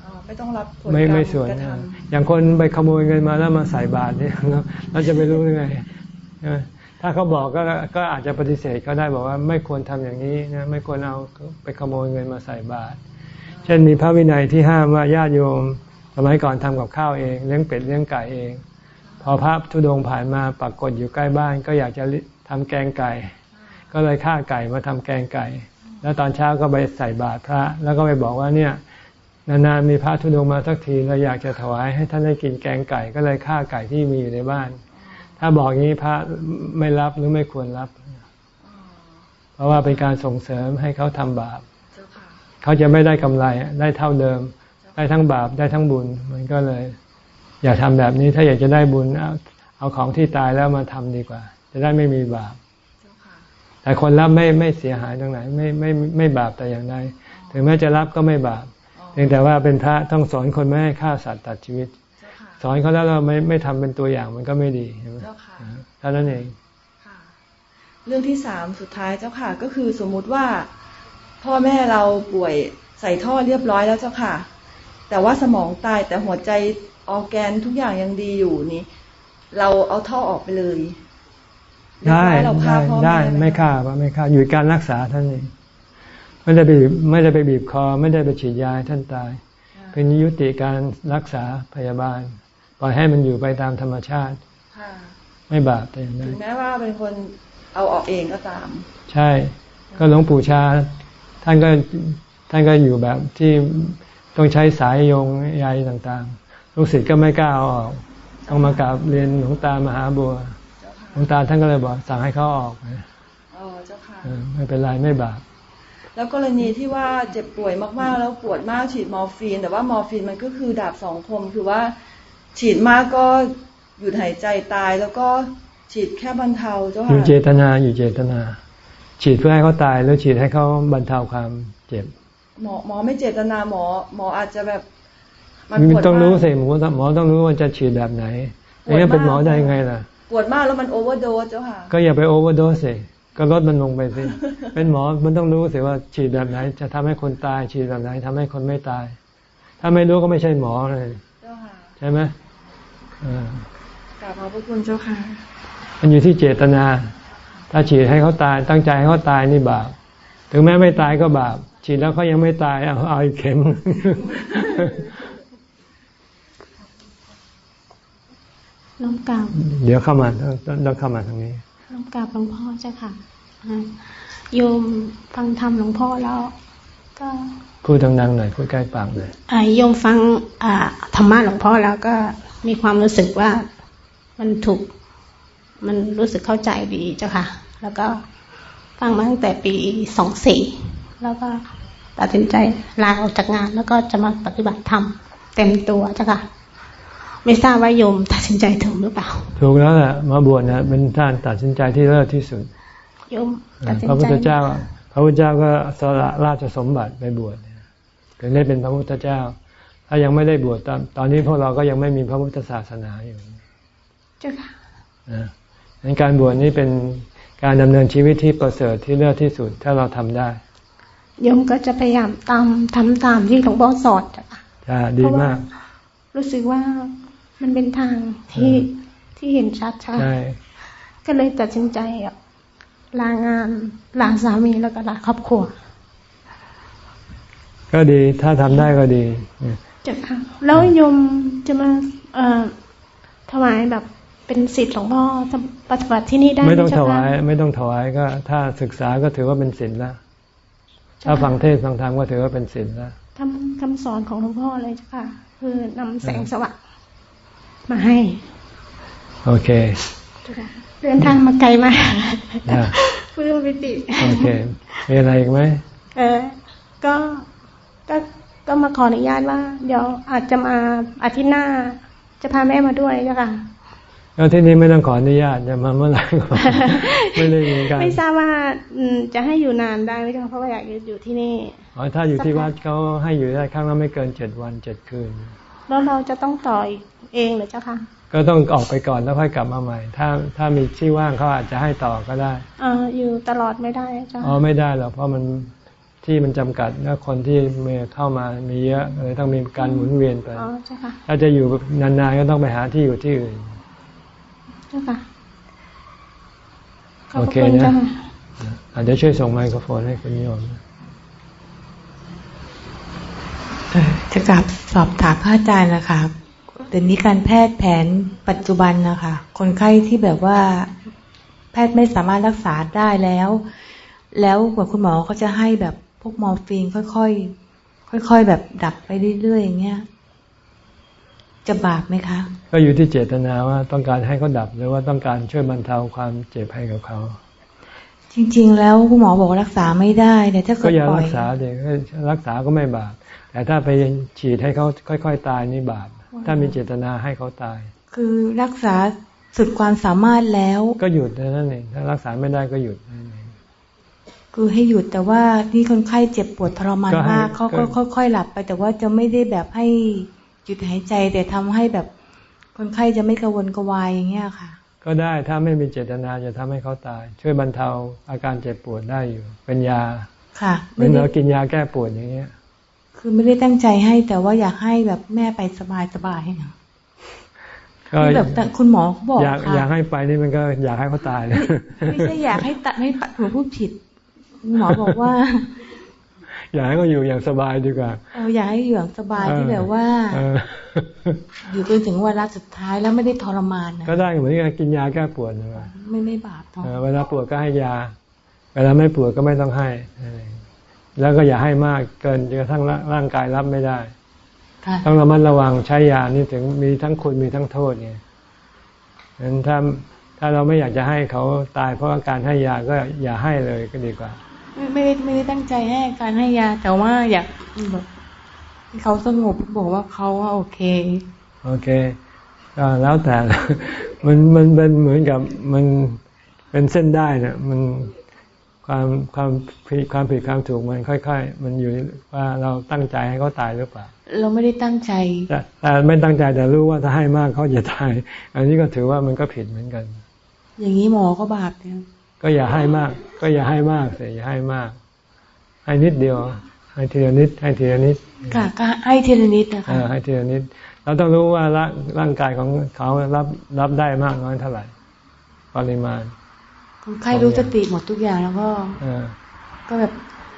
อ๋อไม่ต้องรับผลไม่กรรไม่ส่วนกระนะทอย่างคนไปขโมยเงินมาแล้วมาใส่บาตรเนี่ยเราจะไปรู้ยังไงใช่ไหมถ้าเขาบอกก็ก็อาจจะปฏิเสธเขาได้บอกว่าไม่ควรทำอย่างนี้นะไม่ควรเอาไปขโมยเงินมาใส่บาตรเช่นมีพระวินัยที่ห้ามว่าญาติโยม สมัยก่อนทำกับข้าวเองเลี้ยงเป็ดเลี้ยงไก่เอง พอพระธุดงค์ผ่านมาปรากฏอยู่ใกล้บ้าน ก็อยากจะทำแกงไก่ ก็เลยฆ่าไก่มาทำแกงไก่ แล้วตอนเช้าก็ไปใส่บาตรพระ แล้วก็ไปบอกว่าเนี่ยนานๆมีพระธุดงค์มาสักทีเราอยากจะถวายให้ท่านได้กินแกงไก่ก็เลยฆ่าไก่ที่มีอยู่ในบ้าน ถ้าบอกงี้พระไม่รับหรือไม่ควรรับ เพราะว่าเป็นการส่งเสริมให้เขาทำบาปำเจ้าค่ะเขาจะไม่ได้กำไรได้เท่าเดิม ได้ทั้งบาปได้ทั้งบุญ มันก็เลย อย่าทำแบบนี้ถ้าอยากจะได้บุญเอาเอาของที่ตายแล้วมาทำดีกว่า จะได้ไม่มีบาปเจ้าค่ะทแต่คนรับไม่ไม่เสียหายตรงไหนไม่ไม่ไม่บาปแต่อย่างใดถึงแม้จะรับก็ไม่บาปเพียงแต่ว่าเป็นพระต้องสอนคนไม่ให้ฆ่าสัตว์ตัดชีวิต สอนเขาแล้วเราไม่ไม่ทำเป็นตัวอย่างมันก็ไม่ดีใช่ไหมเท่านั้นเองเรื่องที่สามสุดท้ายเจ้าค่ะ ก็คือสมมุติว่า พ่อแม่เราป่วยใส่ท่อเรียบร้อยแล้วเจ้าค่ะ แต่ว่าสมองตายแต่หัวใจออแกนทุกอย่างยังดีอยู่นี่ เราเอาท่อออกไปเลย ได้ได้ได้ไม่ฆ่าว่าไม่ฆ่าอยู่การรักษาท่านเองไม่ได้ไปไม่ได้ไปบีบคอ ไม่ได้ไปฉีดยาท่านตาย เป็นยุติการรักษาพยาบาลปล่อยให้มันอยู่ไปตามธรรมชาติไม่บาปแต่อย่างนั้นถึงแม้ว่าเป็นคนเอาออกเองก็ตาม ใช่ ก็หลวงปู่ชา ท่านก็ท่านก็อยู่แบบที่ ต้องใช้สายโยงใยต่างๆ ลูกศิษย์ก็ไม่กล้าเอาออก ต้องมากราบเรียนหลวงตามหาบัวหลวงตาท่านก็เลยบอกสั่งให้เขาออกอ๋อเจ้าค่ะไม่เป็นไรไม่บาปแล้วกรณีที่ว่าเจ็บป่วยมากๆ แล้วปวดมากฉีดมอร์ฟีน แต่ว่ามอร์ฟีนมันก็คือดาบสองคม คือว่าฉีดมากก็หยุดหายใจตาย แล้วก็ฉีดแค่บรรเทาเจ้าค่ะอยู่เจตนาอยู่เจตนา ฉีดเพื่อให้เขาตายแล้วฉีดให้เขาบรรเทาความเจ็บ หมอหมอไม่เจตนาหมอ หมออาจจะแบบ มันปวดต้องรู้สิหมอหมอต้องรู้ว่าจะฉีดแบบไหนนี่เป็นหมอได้ยังไงล่ะ ปวดมากแล้วมัน overdose เจ้าค่ะ ก็อย่าไปโอเวอร์โดสสิก็ลดมันลงไปสิ เป็นหมอมันต้องรู้สิว่าฉีดแบบไหน จะทำให้คนตาย ฉีดแบบไหนทำให้คนไม่ตาย ถ้าไม่รู้ก็ไม่ใช่หมอเลยใช่ไหมกราบขอบพระคุณเจ้าค่ะ มันอยู่ที่เจตนา ถ้าฉีดให้เขาตาย ตั้งใจให้เขาตายนี่บาป ถึงแม้ไม่ตายก็บาป ฉีดแล้วเขายังไม่ตายเอาเอาอีกเข็ม น้องกาบเดี๋ยวเข้ามาต้องเข้ามาทางนี้ น้องกาบหลวงพ่อเจ้าค่ะโยมฟังธรรมหลวงพ่อแล้ว ก็พูดดังๆหน่อยพูดใกล้ปากหน่อยโยมฟังธรรมะหลวงพ่อแล้วก็มีความรู้สึกว่ามันถูก มันรู้สึกเข้าใจดีเจ้าค่ะ แล้วก็ฟังมาตั้งแต่ปีสองสี่แล้วก็ ตัดสินใจลาออกจากงานแล้วก็จะมาปฏิบัติธรรมเต็มตัวเจ้าค่ะ ไม่ทราบว่าโยมตัดสินใจถูกหรือเปล่า ถูกแล้วแหละมาบวชนะเป็นท่านตัดสินใจที่เลิศที่สุดโยมตัดสินใจพระพุทธเจ้า พระพุทธเจ้าก็สละราชสมบัติไปบวชถึงได้เป็นพระพุทธเจ้า ถ้ายังไม่ได้บวชตอนตอนนี้พวกเราก็ยังไม่มีพระพุทธศาสนาอยู่เจ้าค่ะในการบวชนี้เป็นการดำเนินชีวิตที่ประเสริฐที่เลิศที่สุดถ้าเราทำได้ โยมก็จะพยายามตามทำตามที่หลวงพ่อสอนจ้ะดีมาก รู้สึกว่ามันเป็นทางที่ที่เห็นชัดใช่ก็เลยตัดสินใจลางานลาสามีแล้วก็ลาครอบครัว ก็ดีถ้าทำได้ก็ดีจะค่ะแล้วยมจะมาเอ่อถวายแบบเป็นสิทธิ์หลวงพ่อปฏิบัติที่นี่ได้ไม่ต้องถวาย ไม่ต้องถวายก็ ถ้าศึกษาก็ถือว่าเป็นสิทธิ์แล้ว ถ้าฟังเทศฟังธรรมก็ถือว่าเป็นสิทธิ์แล้วทำคำสอนของหลวงพ่อเลยค่ะ คือนำแสงสว่างมาให้ โอเคเดินทางมาไกลมากเพื่อวิติโอเคมีอะไรอีกไหมเออก็ก็ก็มาขออนุญาตว่า เดี๋ยวอาจจะมาอาทิตย์หน้า จะพาแม่มาด้วยจ้ะค่ะ แล้วที่นี้ไม่ต้องขออนุญาตจะมาเมื่อไหร่ไม่ได้มีการไม่ทราบว่าจะให้อยู่นานได้ไหมเพราะว่าอยากอยู่ที่นี่อ๋อถ้าอยู่ที่วัดเขาให้อยู่ได้ครั้งละไม่เกินเจ็ดวันเจ็ดคืน แล้วเราจะต้องต่อยเองหรือเจ้าค่ะก็ต้องออกไปก่อนแล้วค่อยกลับมาใหม่ ถ้าถ้ามีที่ว่างเขาอาจจะให้ต่อก็ได้อ่าอยู่ตลอดไม่ได้จ้าอ๋อไม่ได้หรอกเพราะมันที่มันจำกัดแล้วคนที่มีเข้ามามีเยอะเลยต้องมีการหมุนเวียนไปอ๋อใช่ค่ะถ้าจะอยู่นานๆก็ต้องไปหาที่อยู่ที่อื่นเจ้าค่ะโอเคนะอาจจะช่วยส่งไมโครโฟนให้คุณโยมจะกลับสอบถามพระอาจารย์นะคะเดี๋ยวนี้การแพทย์แผนปัจจุบันนะคะ คนไข้ที่แบบว่าแพทย์ไม่สามารถรักษาได้แล้ว แล้วเหมือนคุณหมอเขาจะให้แบบพวกมอร์ฟีนค่อยๆค่อย ๆ แบบดับไปเรื่อยๆอย่างเงี้ย จะบาปไหมคะ ก็อยู่ที่เจตนาว่าต้องการให้เขาดับหรือว่าต้องการช่วยบรรเทาความเจ็บให้กับเขาจริง ๆ แล้วคุณหมอบอกรักษาไม่ได้แต่ถ้าเกิดปล่อยก็อย่ารักษาเด็กรักษาก็ไม่บาปแต่ถ้าไปฉีดให้เขาค่อย ๆ ตายนี่บาปถ้ามีเจตนาให้เขาตาย คือรักษาสุดความสามารถแล้ว ก็หยุดนั่นเองถ้ารักษาไม่ได้ก็หยุดนั่นเองคือให้หยุดแต่ว่าที่คนไข้เจ็บปวดทรมานมากเขาก็ค่อย ๆ หลับไปแต่ว่าจะไม่ได้แบบให้ หยุดหายใจแต่ทำให้แบบคนไข้จะไม่กระวนกระวายอย่างเงี้ยค่ะ ก็ได้ถ้าไม่มีเจตนาจะทำให้เขาตาย ช่วยบรรเทาอาการเจ็บปวดได้อยู่ เป็นยาค่ะเหมือนเรากินยาแก้ปวดอย่างเงี้ย คือไม่ได้ตั้งใจให้แต่ว่าอยากให้แบบแม่ไปสบายสบายๆนะก็คือแบบแต่คุณหมอเขาบอกอยากค่ะอยากให้ไปนี่มันก็อยากให้เขาตายเลยไม่ใช่อยากให้ตัดให้หนูพูดผิดคุณหมอบอกว่า อยากให้เขาอยู่อย่างสบายดีกว่าเอออยากให้อยู่อย่างสบายเออที่แบบว่าเอออยู่จนถึงวาระสุดท้ายแล้วไม่ได้ทรมานนะก็ได้เหมือนกันกินยาแก้ปวดนะไม่ไม่บาปเนาะเออเวลาปวดก็ให้ยา เวลาไม่ปวดก็ไม่ต้องให้เออแล้วก็อย่าให้มากเกินจนกระทั่งร่างร่างกายรับไม่ได้ค่ะต้องระมัดระวังใช้ยานี่ถึงมีทั้งคุณมีทั้งโทษไงงั้นถ้าถ้าเราไม่อยากจะให้เขาตายเพราะการให้ยาก็อย่าให้เลยก็ดีกว่า ไม่ไม่ได้ไม่ได้ตั้งใจให้การให้ยา แต่ว่าอยากแบบให้เขาสงบบอกว่าเขาว่าโอเค โอเคก็แล้วแต่มันมันเป็นเหมือนกับมันเป็นเส้นได้เนี่ยมันความความผิดความผิดความถูกมันค่อย ๆ มันอยู่ว่าเราตั้งใจให้เขาตายหรือเปล่าเราไม่ได้ตั้งใจแต่แต่ไม่ตั้งใจแต่รู้ว่าถ้าให้มากเขาจะตาย อันนี้ก็ถือว่ามันก็ผิดเหมือนกัน อย่างนี้หมอก็บาปเนี่ย ก็อย่าให้มาก ก็อย่าให้มากสิอย่าให้มาก ให้นิดเดียว ให้ทีละนิด ให้ทีละนิดค่ะก็ให้ทีละนิดนะเอคะอให้ทีละนิดเราต้องรู้ว่าร่างร่างกายของเขารับรับได้มากน้อยเท่าไหร่ ปริมาณคนไข้รู้สติหมดทุกอย่างแล้วก็เออก็แบบ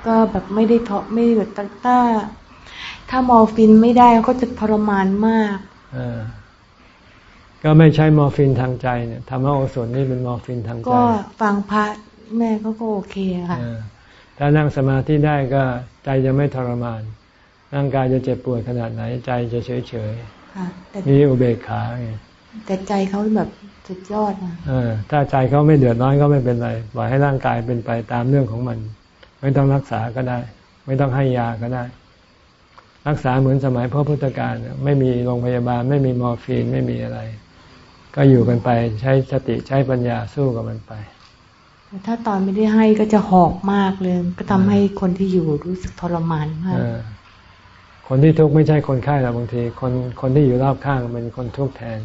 ก็แบบไม่ได้ทอไม่ได้แบบถ้าถ้ามอร์ฟินไม่ได้ก็จะทรมานมากเออ ก็ไม่ใช้มอร์ฟินทางใจเนี่ยธรรมโอสถนี่เป็นมอร์ฟินทางใจ ก็ฟังพระแม่เขาก็โอเคค่ะเออถ้านั่งสมาธิได้ก็ใจจะไม่ทรมาน ร่างกายจะเจ็บปวดขนาดไหนใจจะเฉยเฉยค่ะแต่ๆมีอุเบกขาไงแต่ใจเขาแบบสุดยอดนะเออถ้าใจเขาไม่เดือดร้อนก็ไม่เป็นไรปล่อยให้ร่างกายเป็นไปตามเรื่องของมัน ไม่ต้องรักษาก็ได้ ไม่ต้องให้ยาก็ได้ รักษาเหมือนสมัยพระพุทธการน่ะไม่มีโรงพยาบาลไม่มีมอร์ฟีนไม่มีอะไร ก็อยู่กันไปใช้สติใช้ปัญญาสู้กับมันไปแต่ถ้าตอนไม่ได้ให้ก็จะหอบมากเลย ก็ทำให้คนที่อยู่รู้สึกทรมานมากเออคนที่ทุกข์ไม่ใช่คนไข้หรอกบางที คนคนที่อยู่รอบข้างเป็นคนทุกข์แทน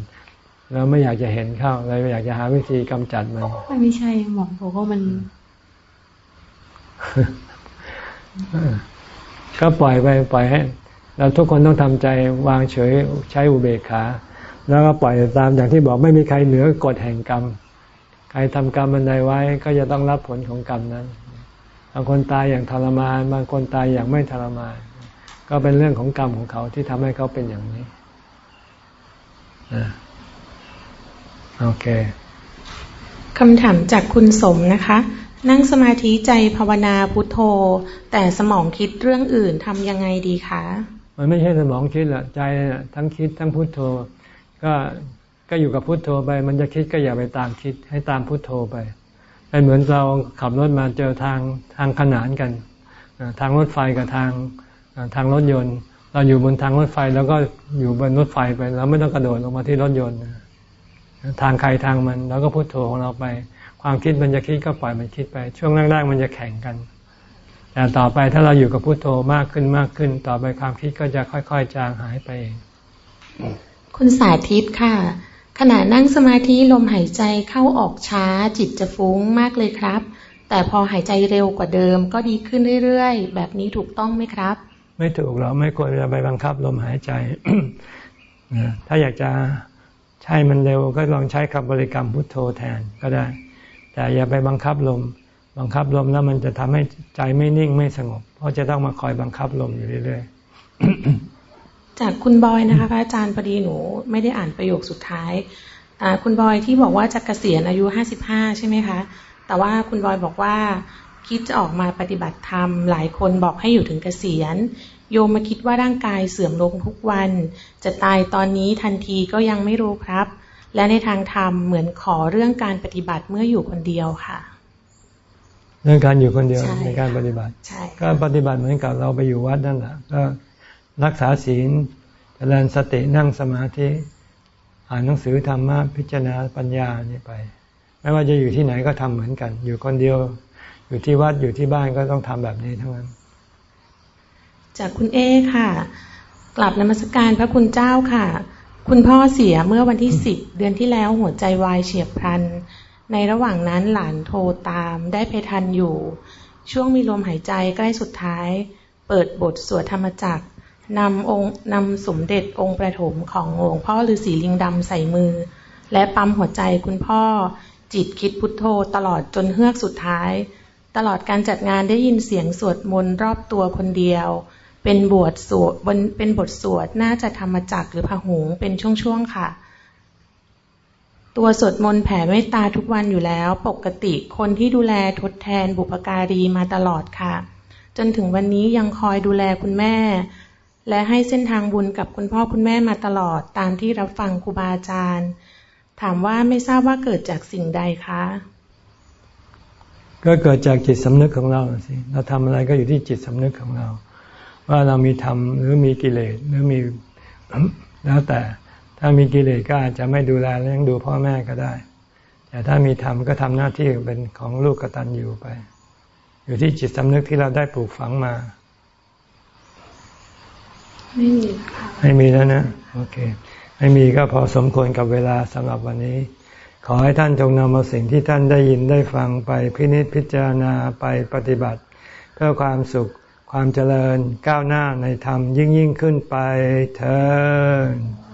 แล้วไม่อยากจะเห็นเข้าเลยอยากจะหาวิธีกำจัดมันไม่ไม่ใช่หมอบอกว่ามัน ก็ปล่อยไปปล่อยให้เราทุกคนต้องทำใจวางเฉยใช้อุเบกขา แล้วก็ปล่อยตามอย่างที่บอกไม่มีใครเหนือกฎแห่งกรรม ใครทำกรรมอันใดไว้ก็จะต้องรับผลของกรรมนั้น บางคนตายอย่างทรมาน บางคนตายอย่างไม่ทรมาน ก็เป็นเรื่องของกรรมของเขาที่ทำให้เขาเป็นอย่างนี้อ่าโอเคคำถามจากคุณสมนะคะ นั่งสมาธิใจภาวนาพุทโธ แต่สมองคิดเรื่องอื่นทำยังไงดีคะ มันไม่ใช่สมองคิดหรอกใจน่ะทั้งคิดทั้งพุโทโธ ก็ก็อยู่กับพุโทโธไป มันจะคิดก็อย่าไปตามคิด ให้ตามพุโทโธไปเป็นเหมือนเราขับรถมาเจอทางทางขนานกัน ทางรถไฟกับทางทางรถยนต์ เราอยู่บนทางรถไฟแล้วก็อยู่บนรถไฟไปเราไม่ต้องกระโดดลงมาที่รถยนต์ ทางใครทางมันเราก็พุโทโธของเราไป ความคิดมันจะคิดก็ปล่อยมันคิดไป ช่วงแรกๆมันจะแข่งกันแต่ต่อไปถ้าเราอยู่กับพุโทโธมากขึ้นมากขึ้น ต่อไปความคิดก็จะค่อย ๆ จางหายไปเอง คุณสาธิตค่ะ ขณะนั่งสมาธิลมหายใจเข้าออกช้าจิตจะฟุ้งมากเลยครับ แต่พอหายใจเร็วกว่าเดิมก็ดีขึ้นเรื่อยๆ แบบนี้ถูกต้องไหมครับ ไม่ถูกเราไม่ควรจะไปบังคับลมหายใจ ถ้าอยากจะใช้มันเร็วก็ลองใช้คำบริกรรมพุทโธแทนก็ได้ แต่อย่าไปบังคับลม บังคับลมแล้วมันจะทำให้ใจไม่นิ่งไม่สงบ เพราะจะต้องมาคอยบังคับลมอยู่เรื่อย จากคุณบอยนะคะพระอาจารย์พอดีหนูไม่ได้อ่านประโยคสุดท้ายอ่าคุณบอยที่บอกว่าจะเกษียณอายุห้าสิบห้าใช่ไหมคะ แต่ว่าคุณบอยบอกว่า คิดจะออกมาปฏิบัติธรรม หลายคนบอกให้อยู่ถึงเกษียณ โยมมาคิดว่าร่างกายเสื่อมลงทุกวัน จะตายตอนนี้ทันทีก็ยังไม่รู้ครับ และในทางธรรมเหมือนขอเรื่องการปฏิบัติเมื่ออยู่คนเดียวค่ะๆเรื่องการอยู่คนเดียวใช่ในการปฏิบัติใช่ก็ปฏิบัติเหมือนกับเราไปอยู่วัดนั่นแหละก็ รักษาศีลเจริญสตินั่งสมาธิ อ่านหนังสือธรรมะพิจารณาปัญญานี่ไป ไม่ว่าจะอยู่ที่ไหนก็ทำเหมือนกัน อยู่คนเดียว อยู่ที่วัดอยู่ที่บ้านก็ต้องทำแบบนี้ทั้งนั้น จากคุณเอค่ะ กลับนมัสการพระคุณเจ้าค่ะ คุณพ่อเสียเมื่อวันที่สิบเดือนที่แล้วหัวใจวายเฉียบพลัน ในระหว่างนั้นหลานโทรตามได้ไปทันอยู่ ช่วงมีลมหายใจใกล้สุดท้าย เปิดบทสวดธรรมจักร นำองค์นำสมเด็จองค์ประถมของหลวงพ่อฤาษีลิงดำใส่มือ และปั๊มหัวใจคุณพ่อจิตคิดพุทโธตลอดจนเฮือกสุดท้าย ตลอดการจัดงานได้ยินเสียงสวดมนต์รอบตัวคนเดียว เป็นบทสวดเป็นบทสวดน่าจะธรรมจักรหรือพหงเป็นช่วงๆค่ะ ตัวสวดมนต์แผ่เมตตาทุกวันอยู่แล้ว ปกติคนที่ดูแลทดแทนบุพการีมาตลอดค่ะ จนถึงวันนี้ยังคอยดูแลคุณแม่ และให้เส้นทางบุญกับคุณพ่อคุณแม่มาตลอดตามที่รับฟังครูบาอาจารย์ ถามว่าไม่ทราบว่าเกิดจากสิ่งใดคะ ก็เกิดจากจิตสำนึกของเราสิเราทำอะไรก็อยู่ที่จิตสำนึกของเรา ว่าเรามีธรรมหรือมีกิเลสหรือมีแล้วแต่ถ้ามีกิเลสก็อาจจะไม่ดูแลเลี้ยงดูพ่อแม่ก็ได้ แต่ถ้ามีธรรมก็ทำหน้าที่เป็นของลูกกตัญญูไป อยู่ที่จิตสำนึกที่เราได้ปลูกฝังมา ไม่มีค่ะไม่มีแล้วนะ โอเค ไม่มีก็พอสมควรกับเวลาสำหรับวันนี้ ขอให้ท่านจงนำเอาสิ่งที่ท่านได้ยินได้ฟังไปพินิจพิจารณาไปปฏิบัติ เพื่อความสุขความเจริญก้าวหน้าในธรรมยิ่งยิ่งขึ้นไปเธอ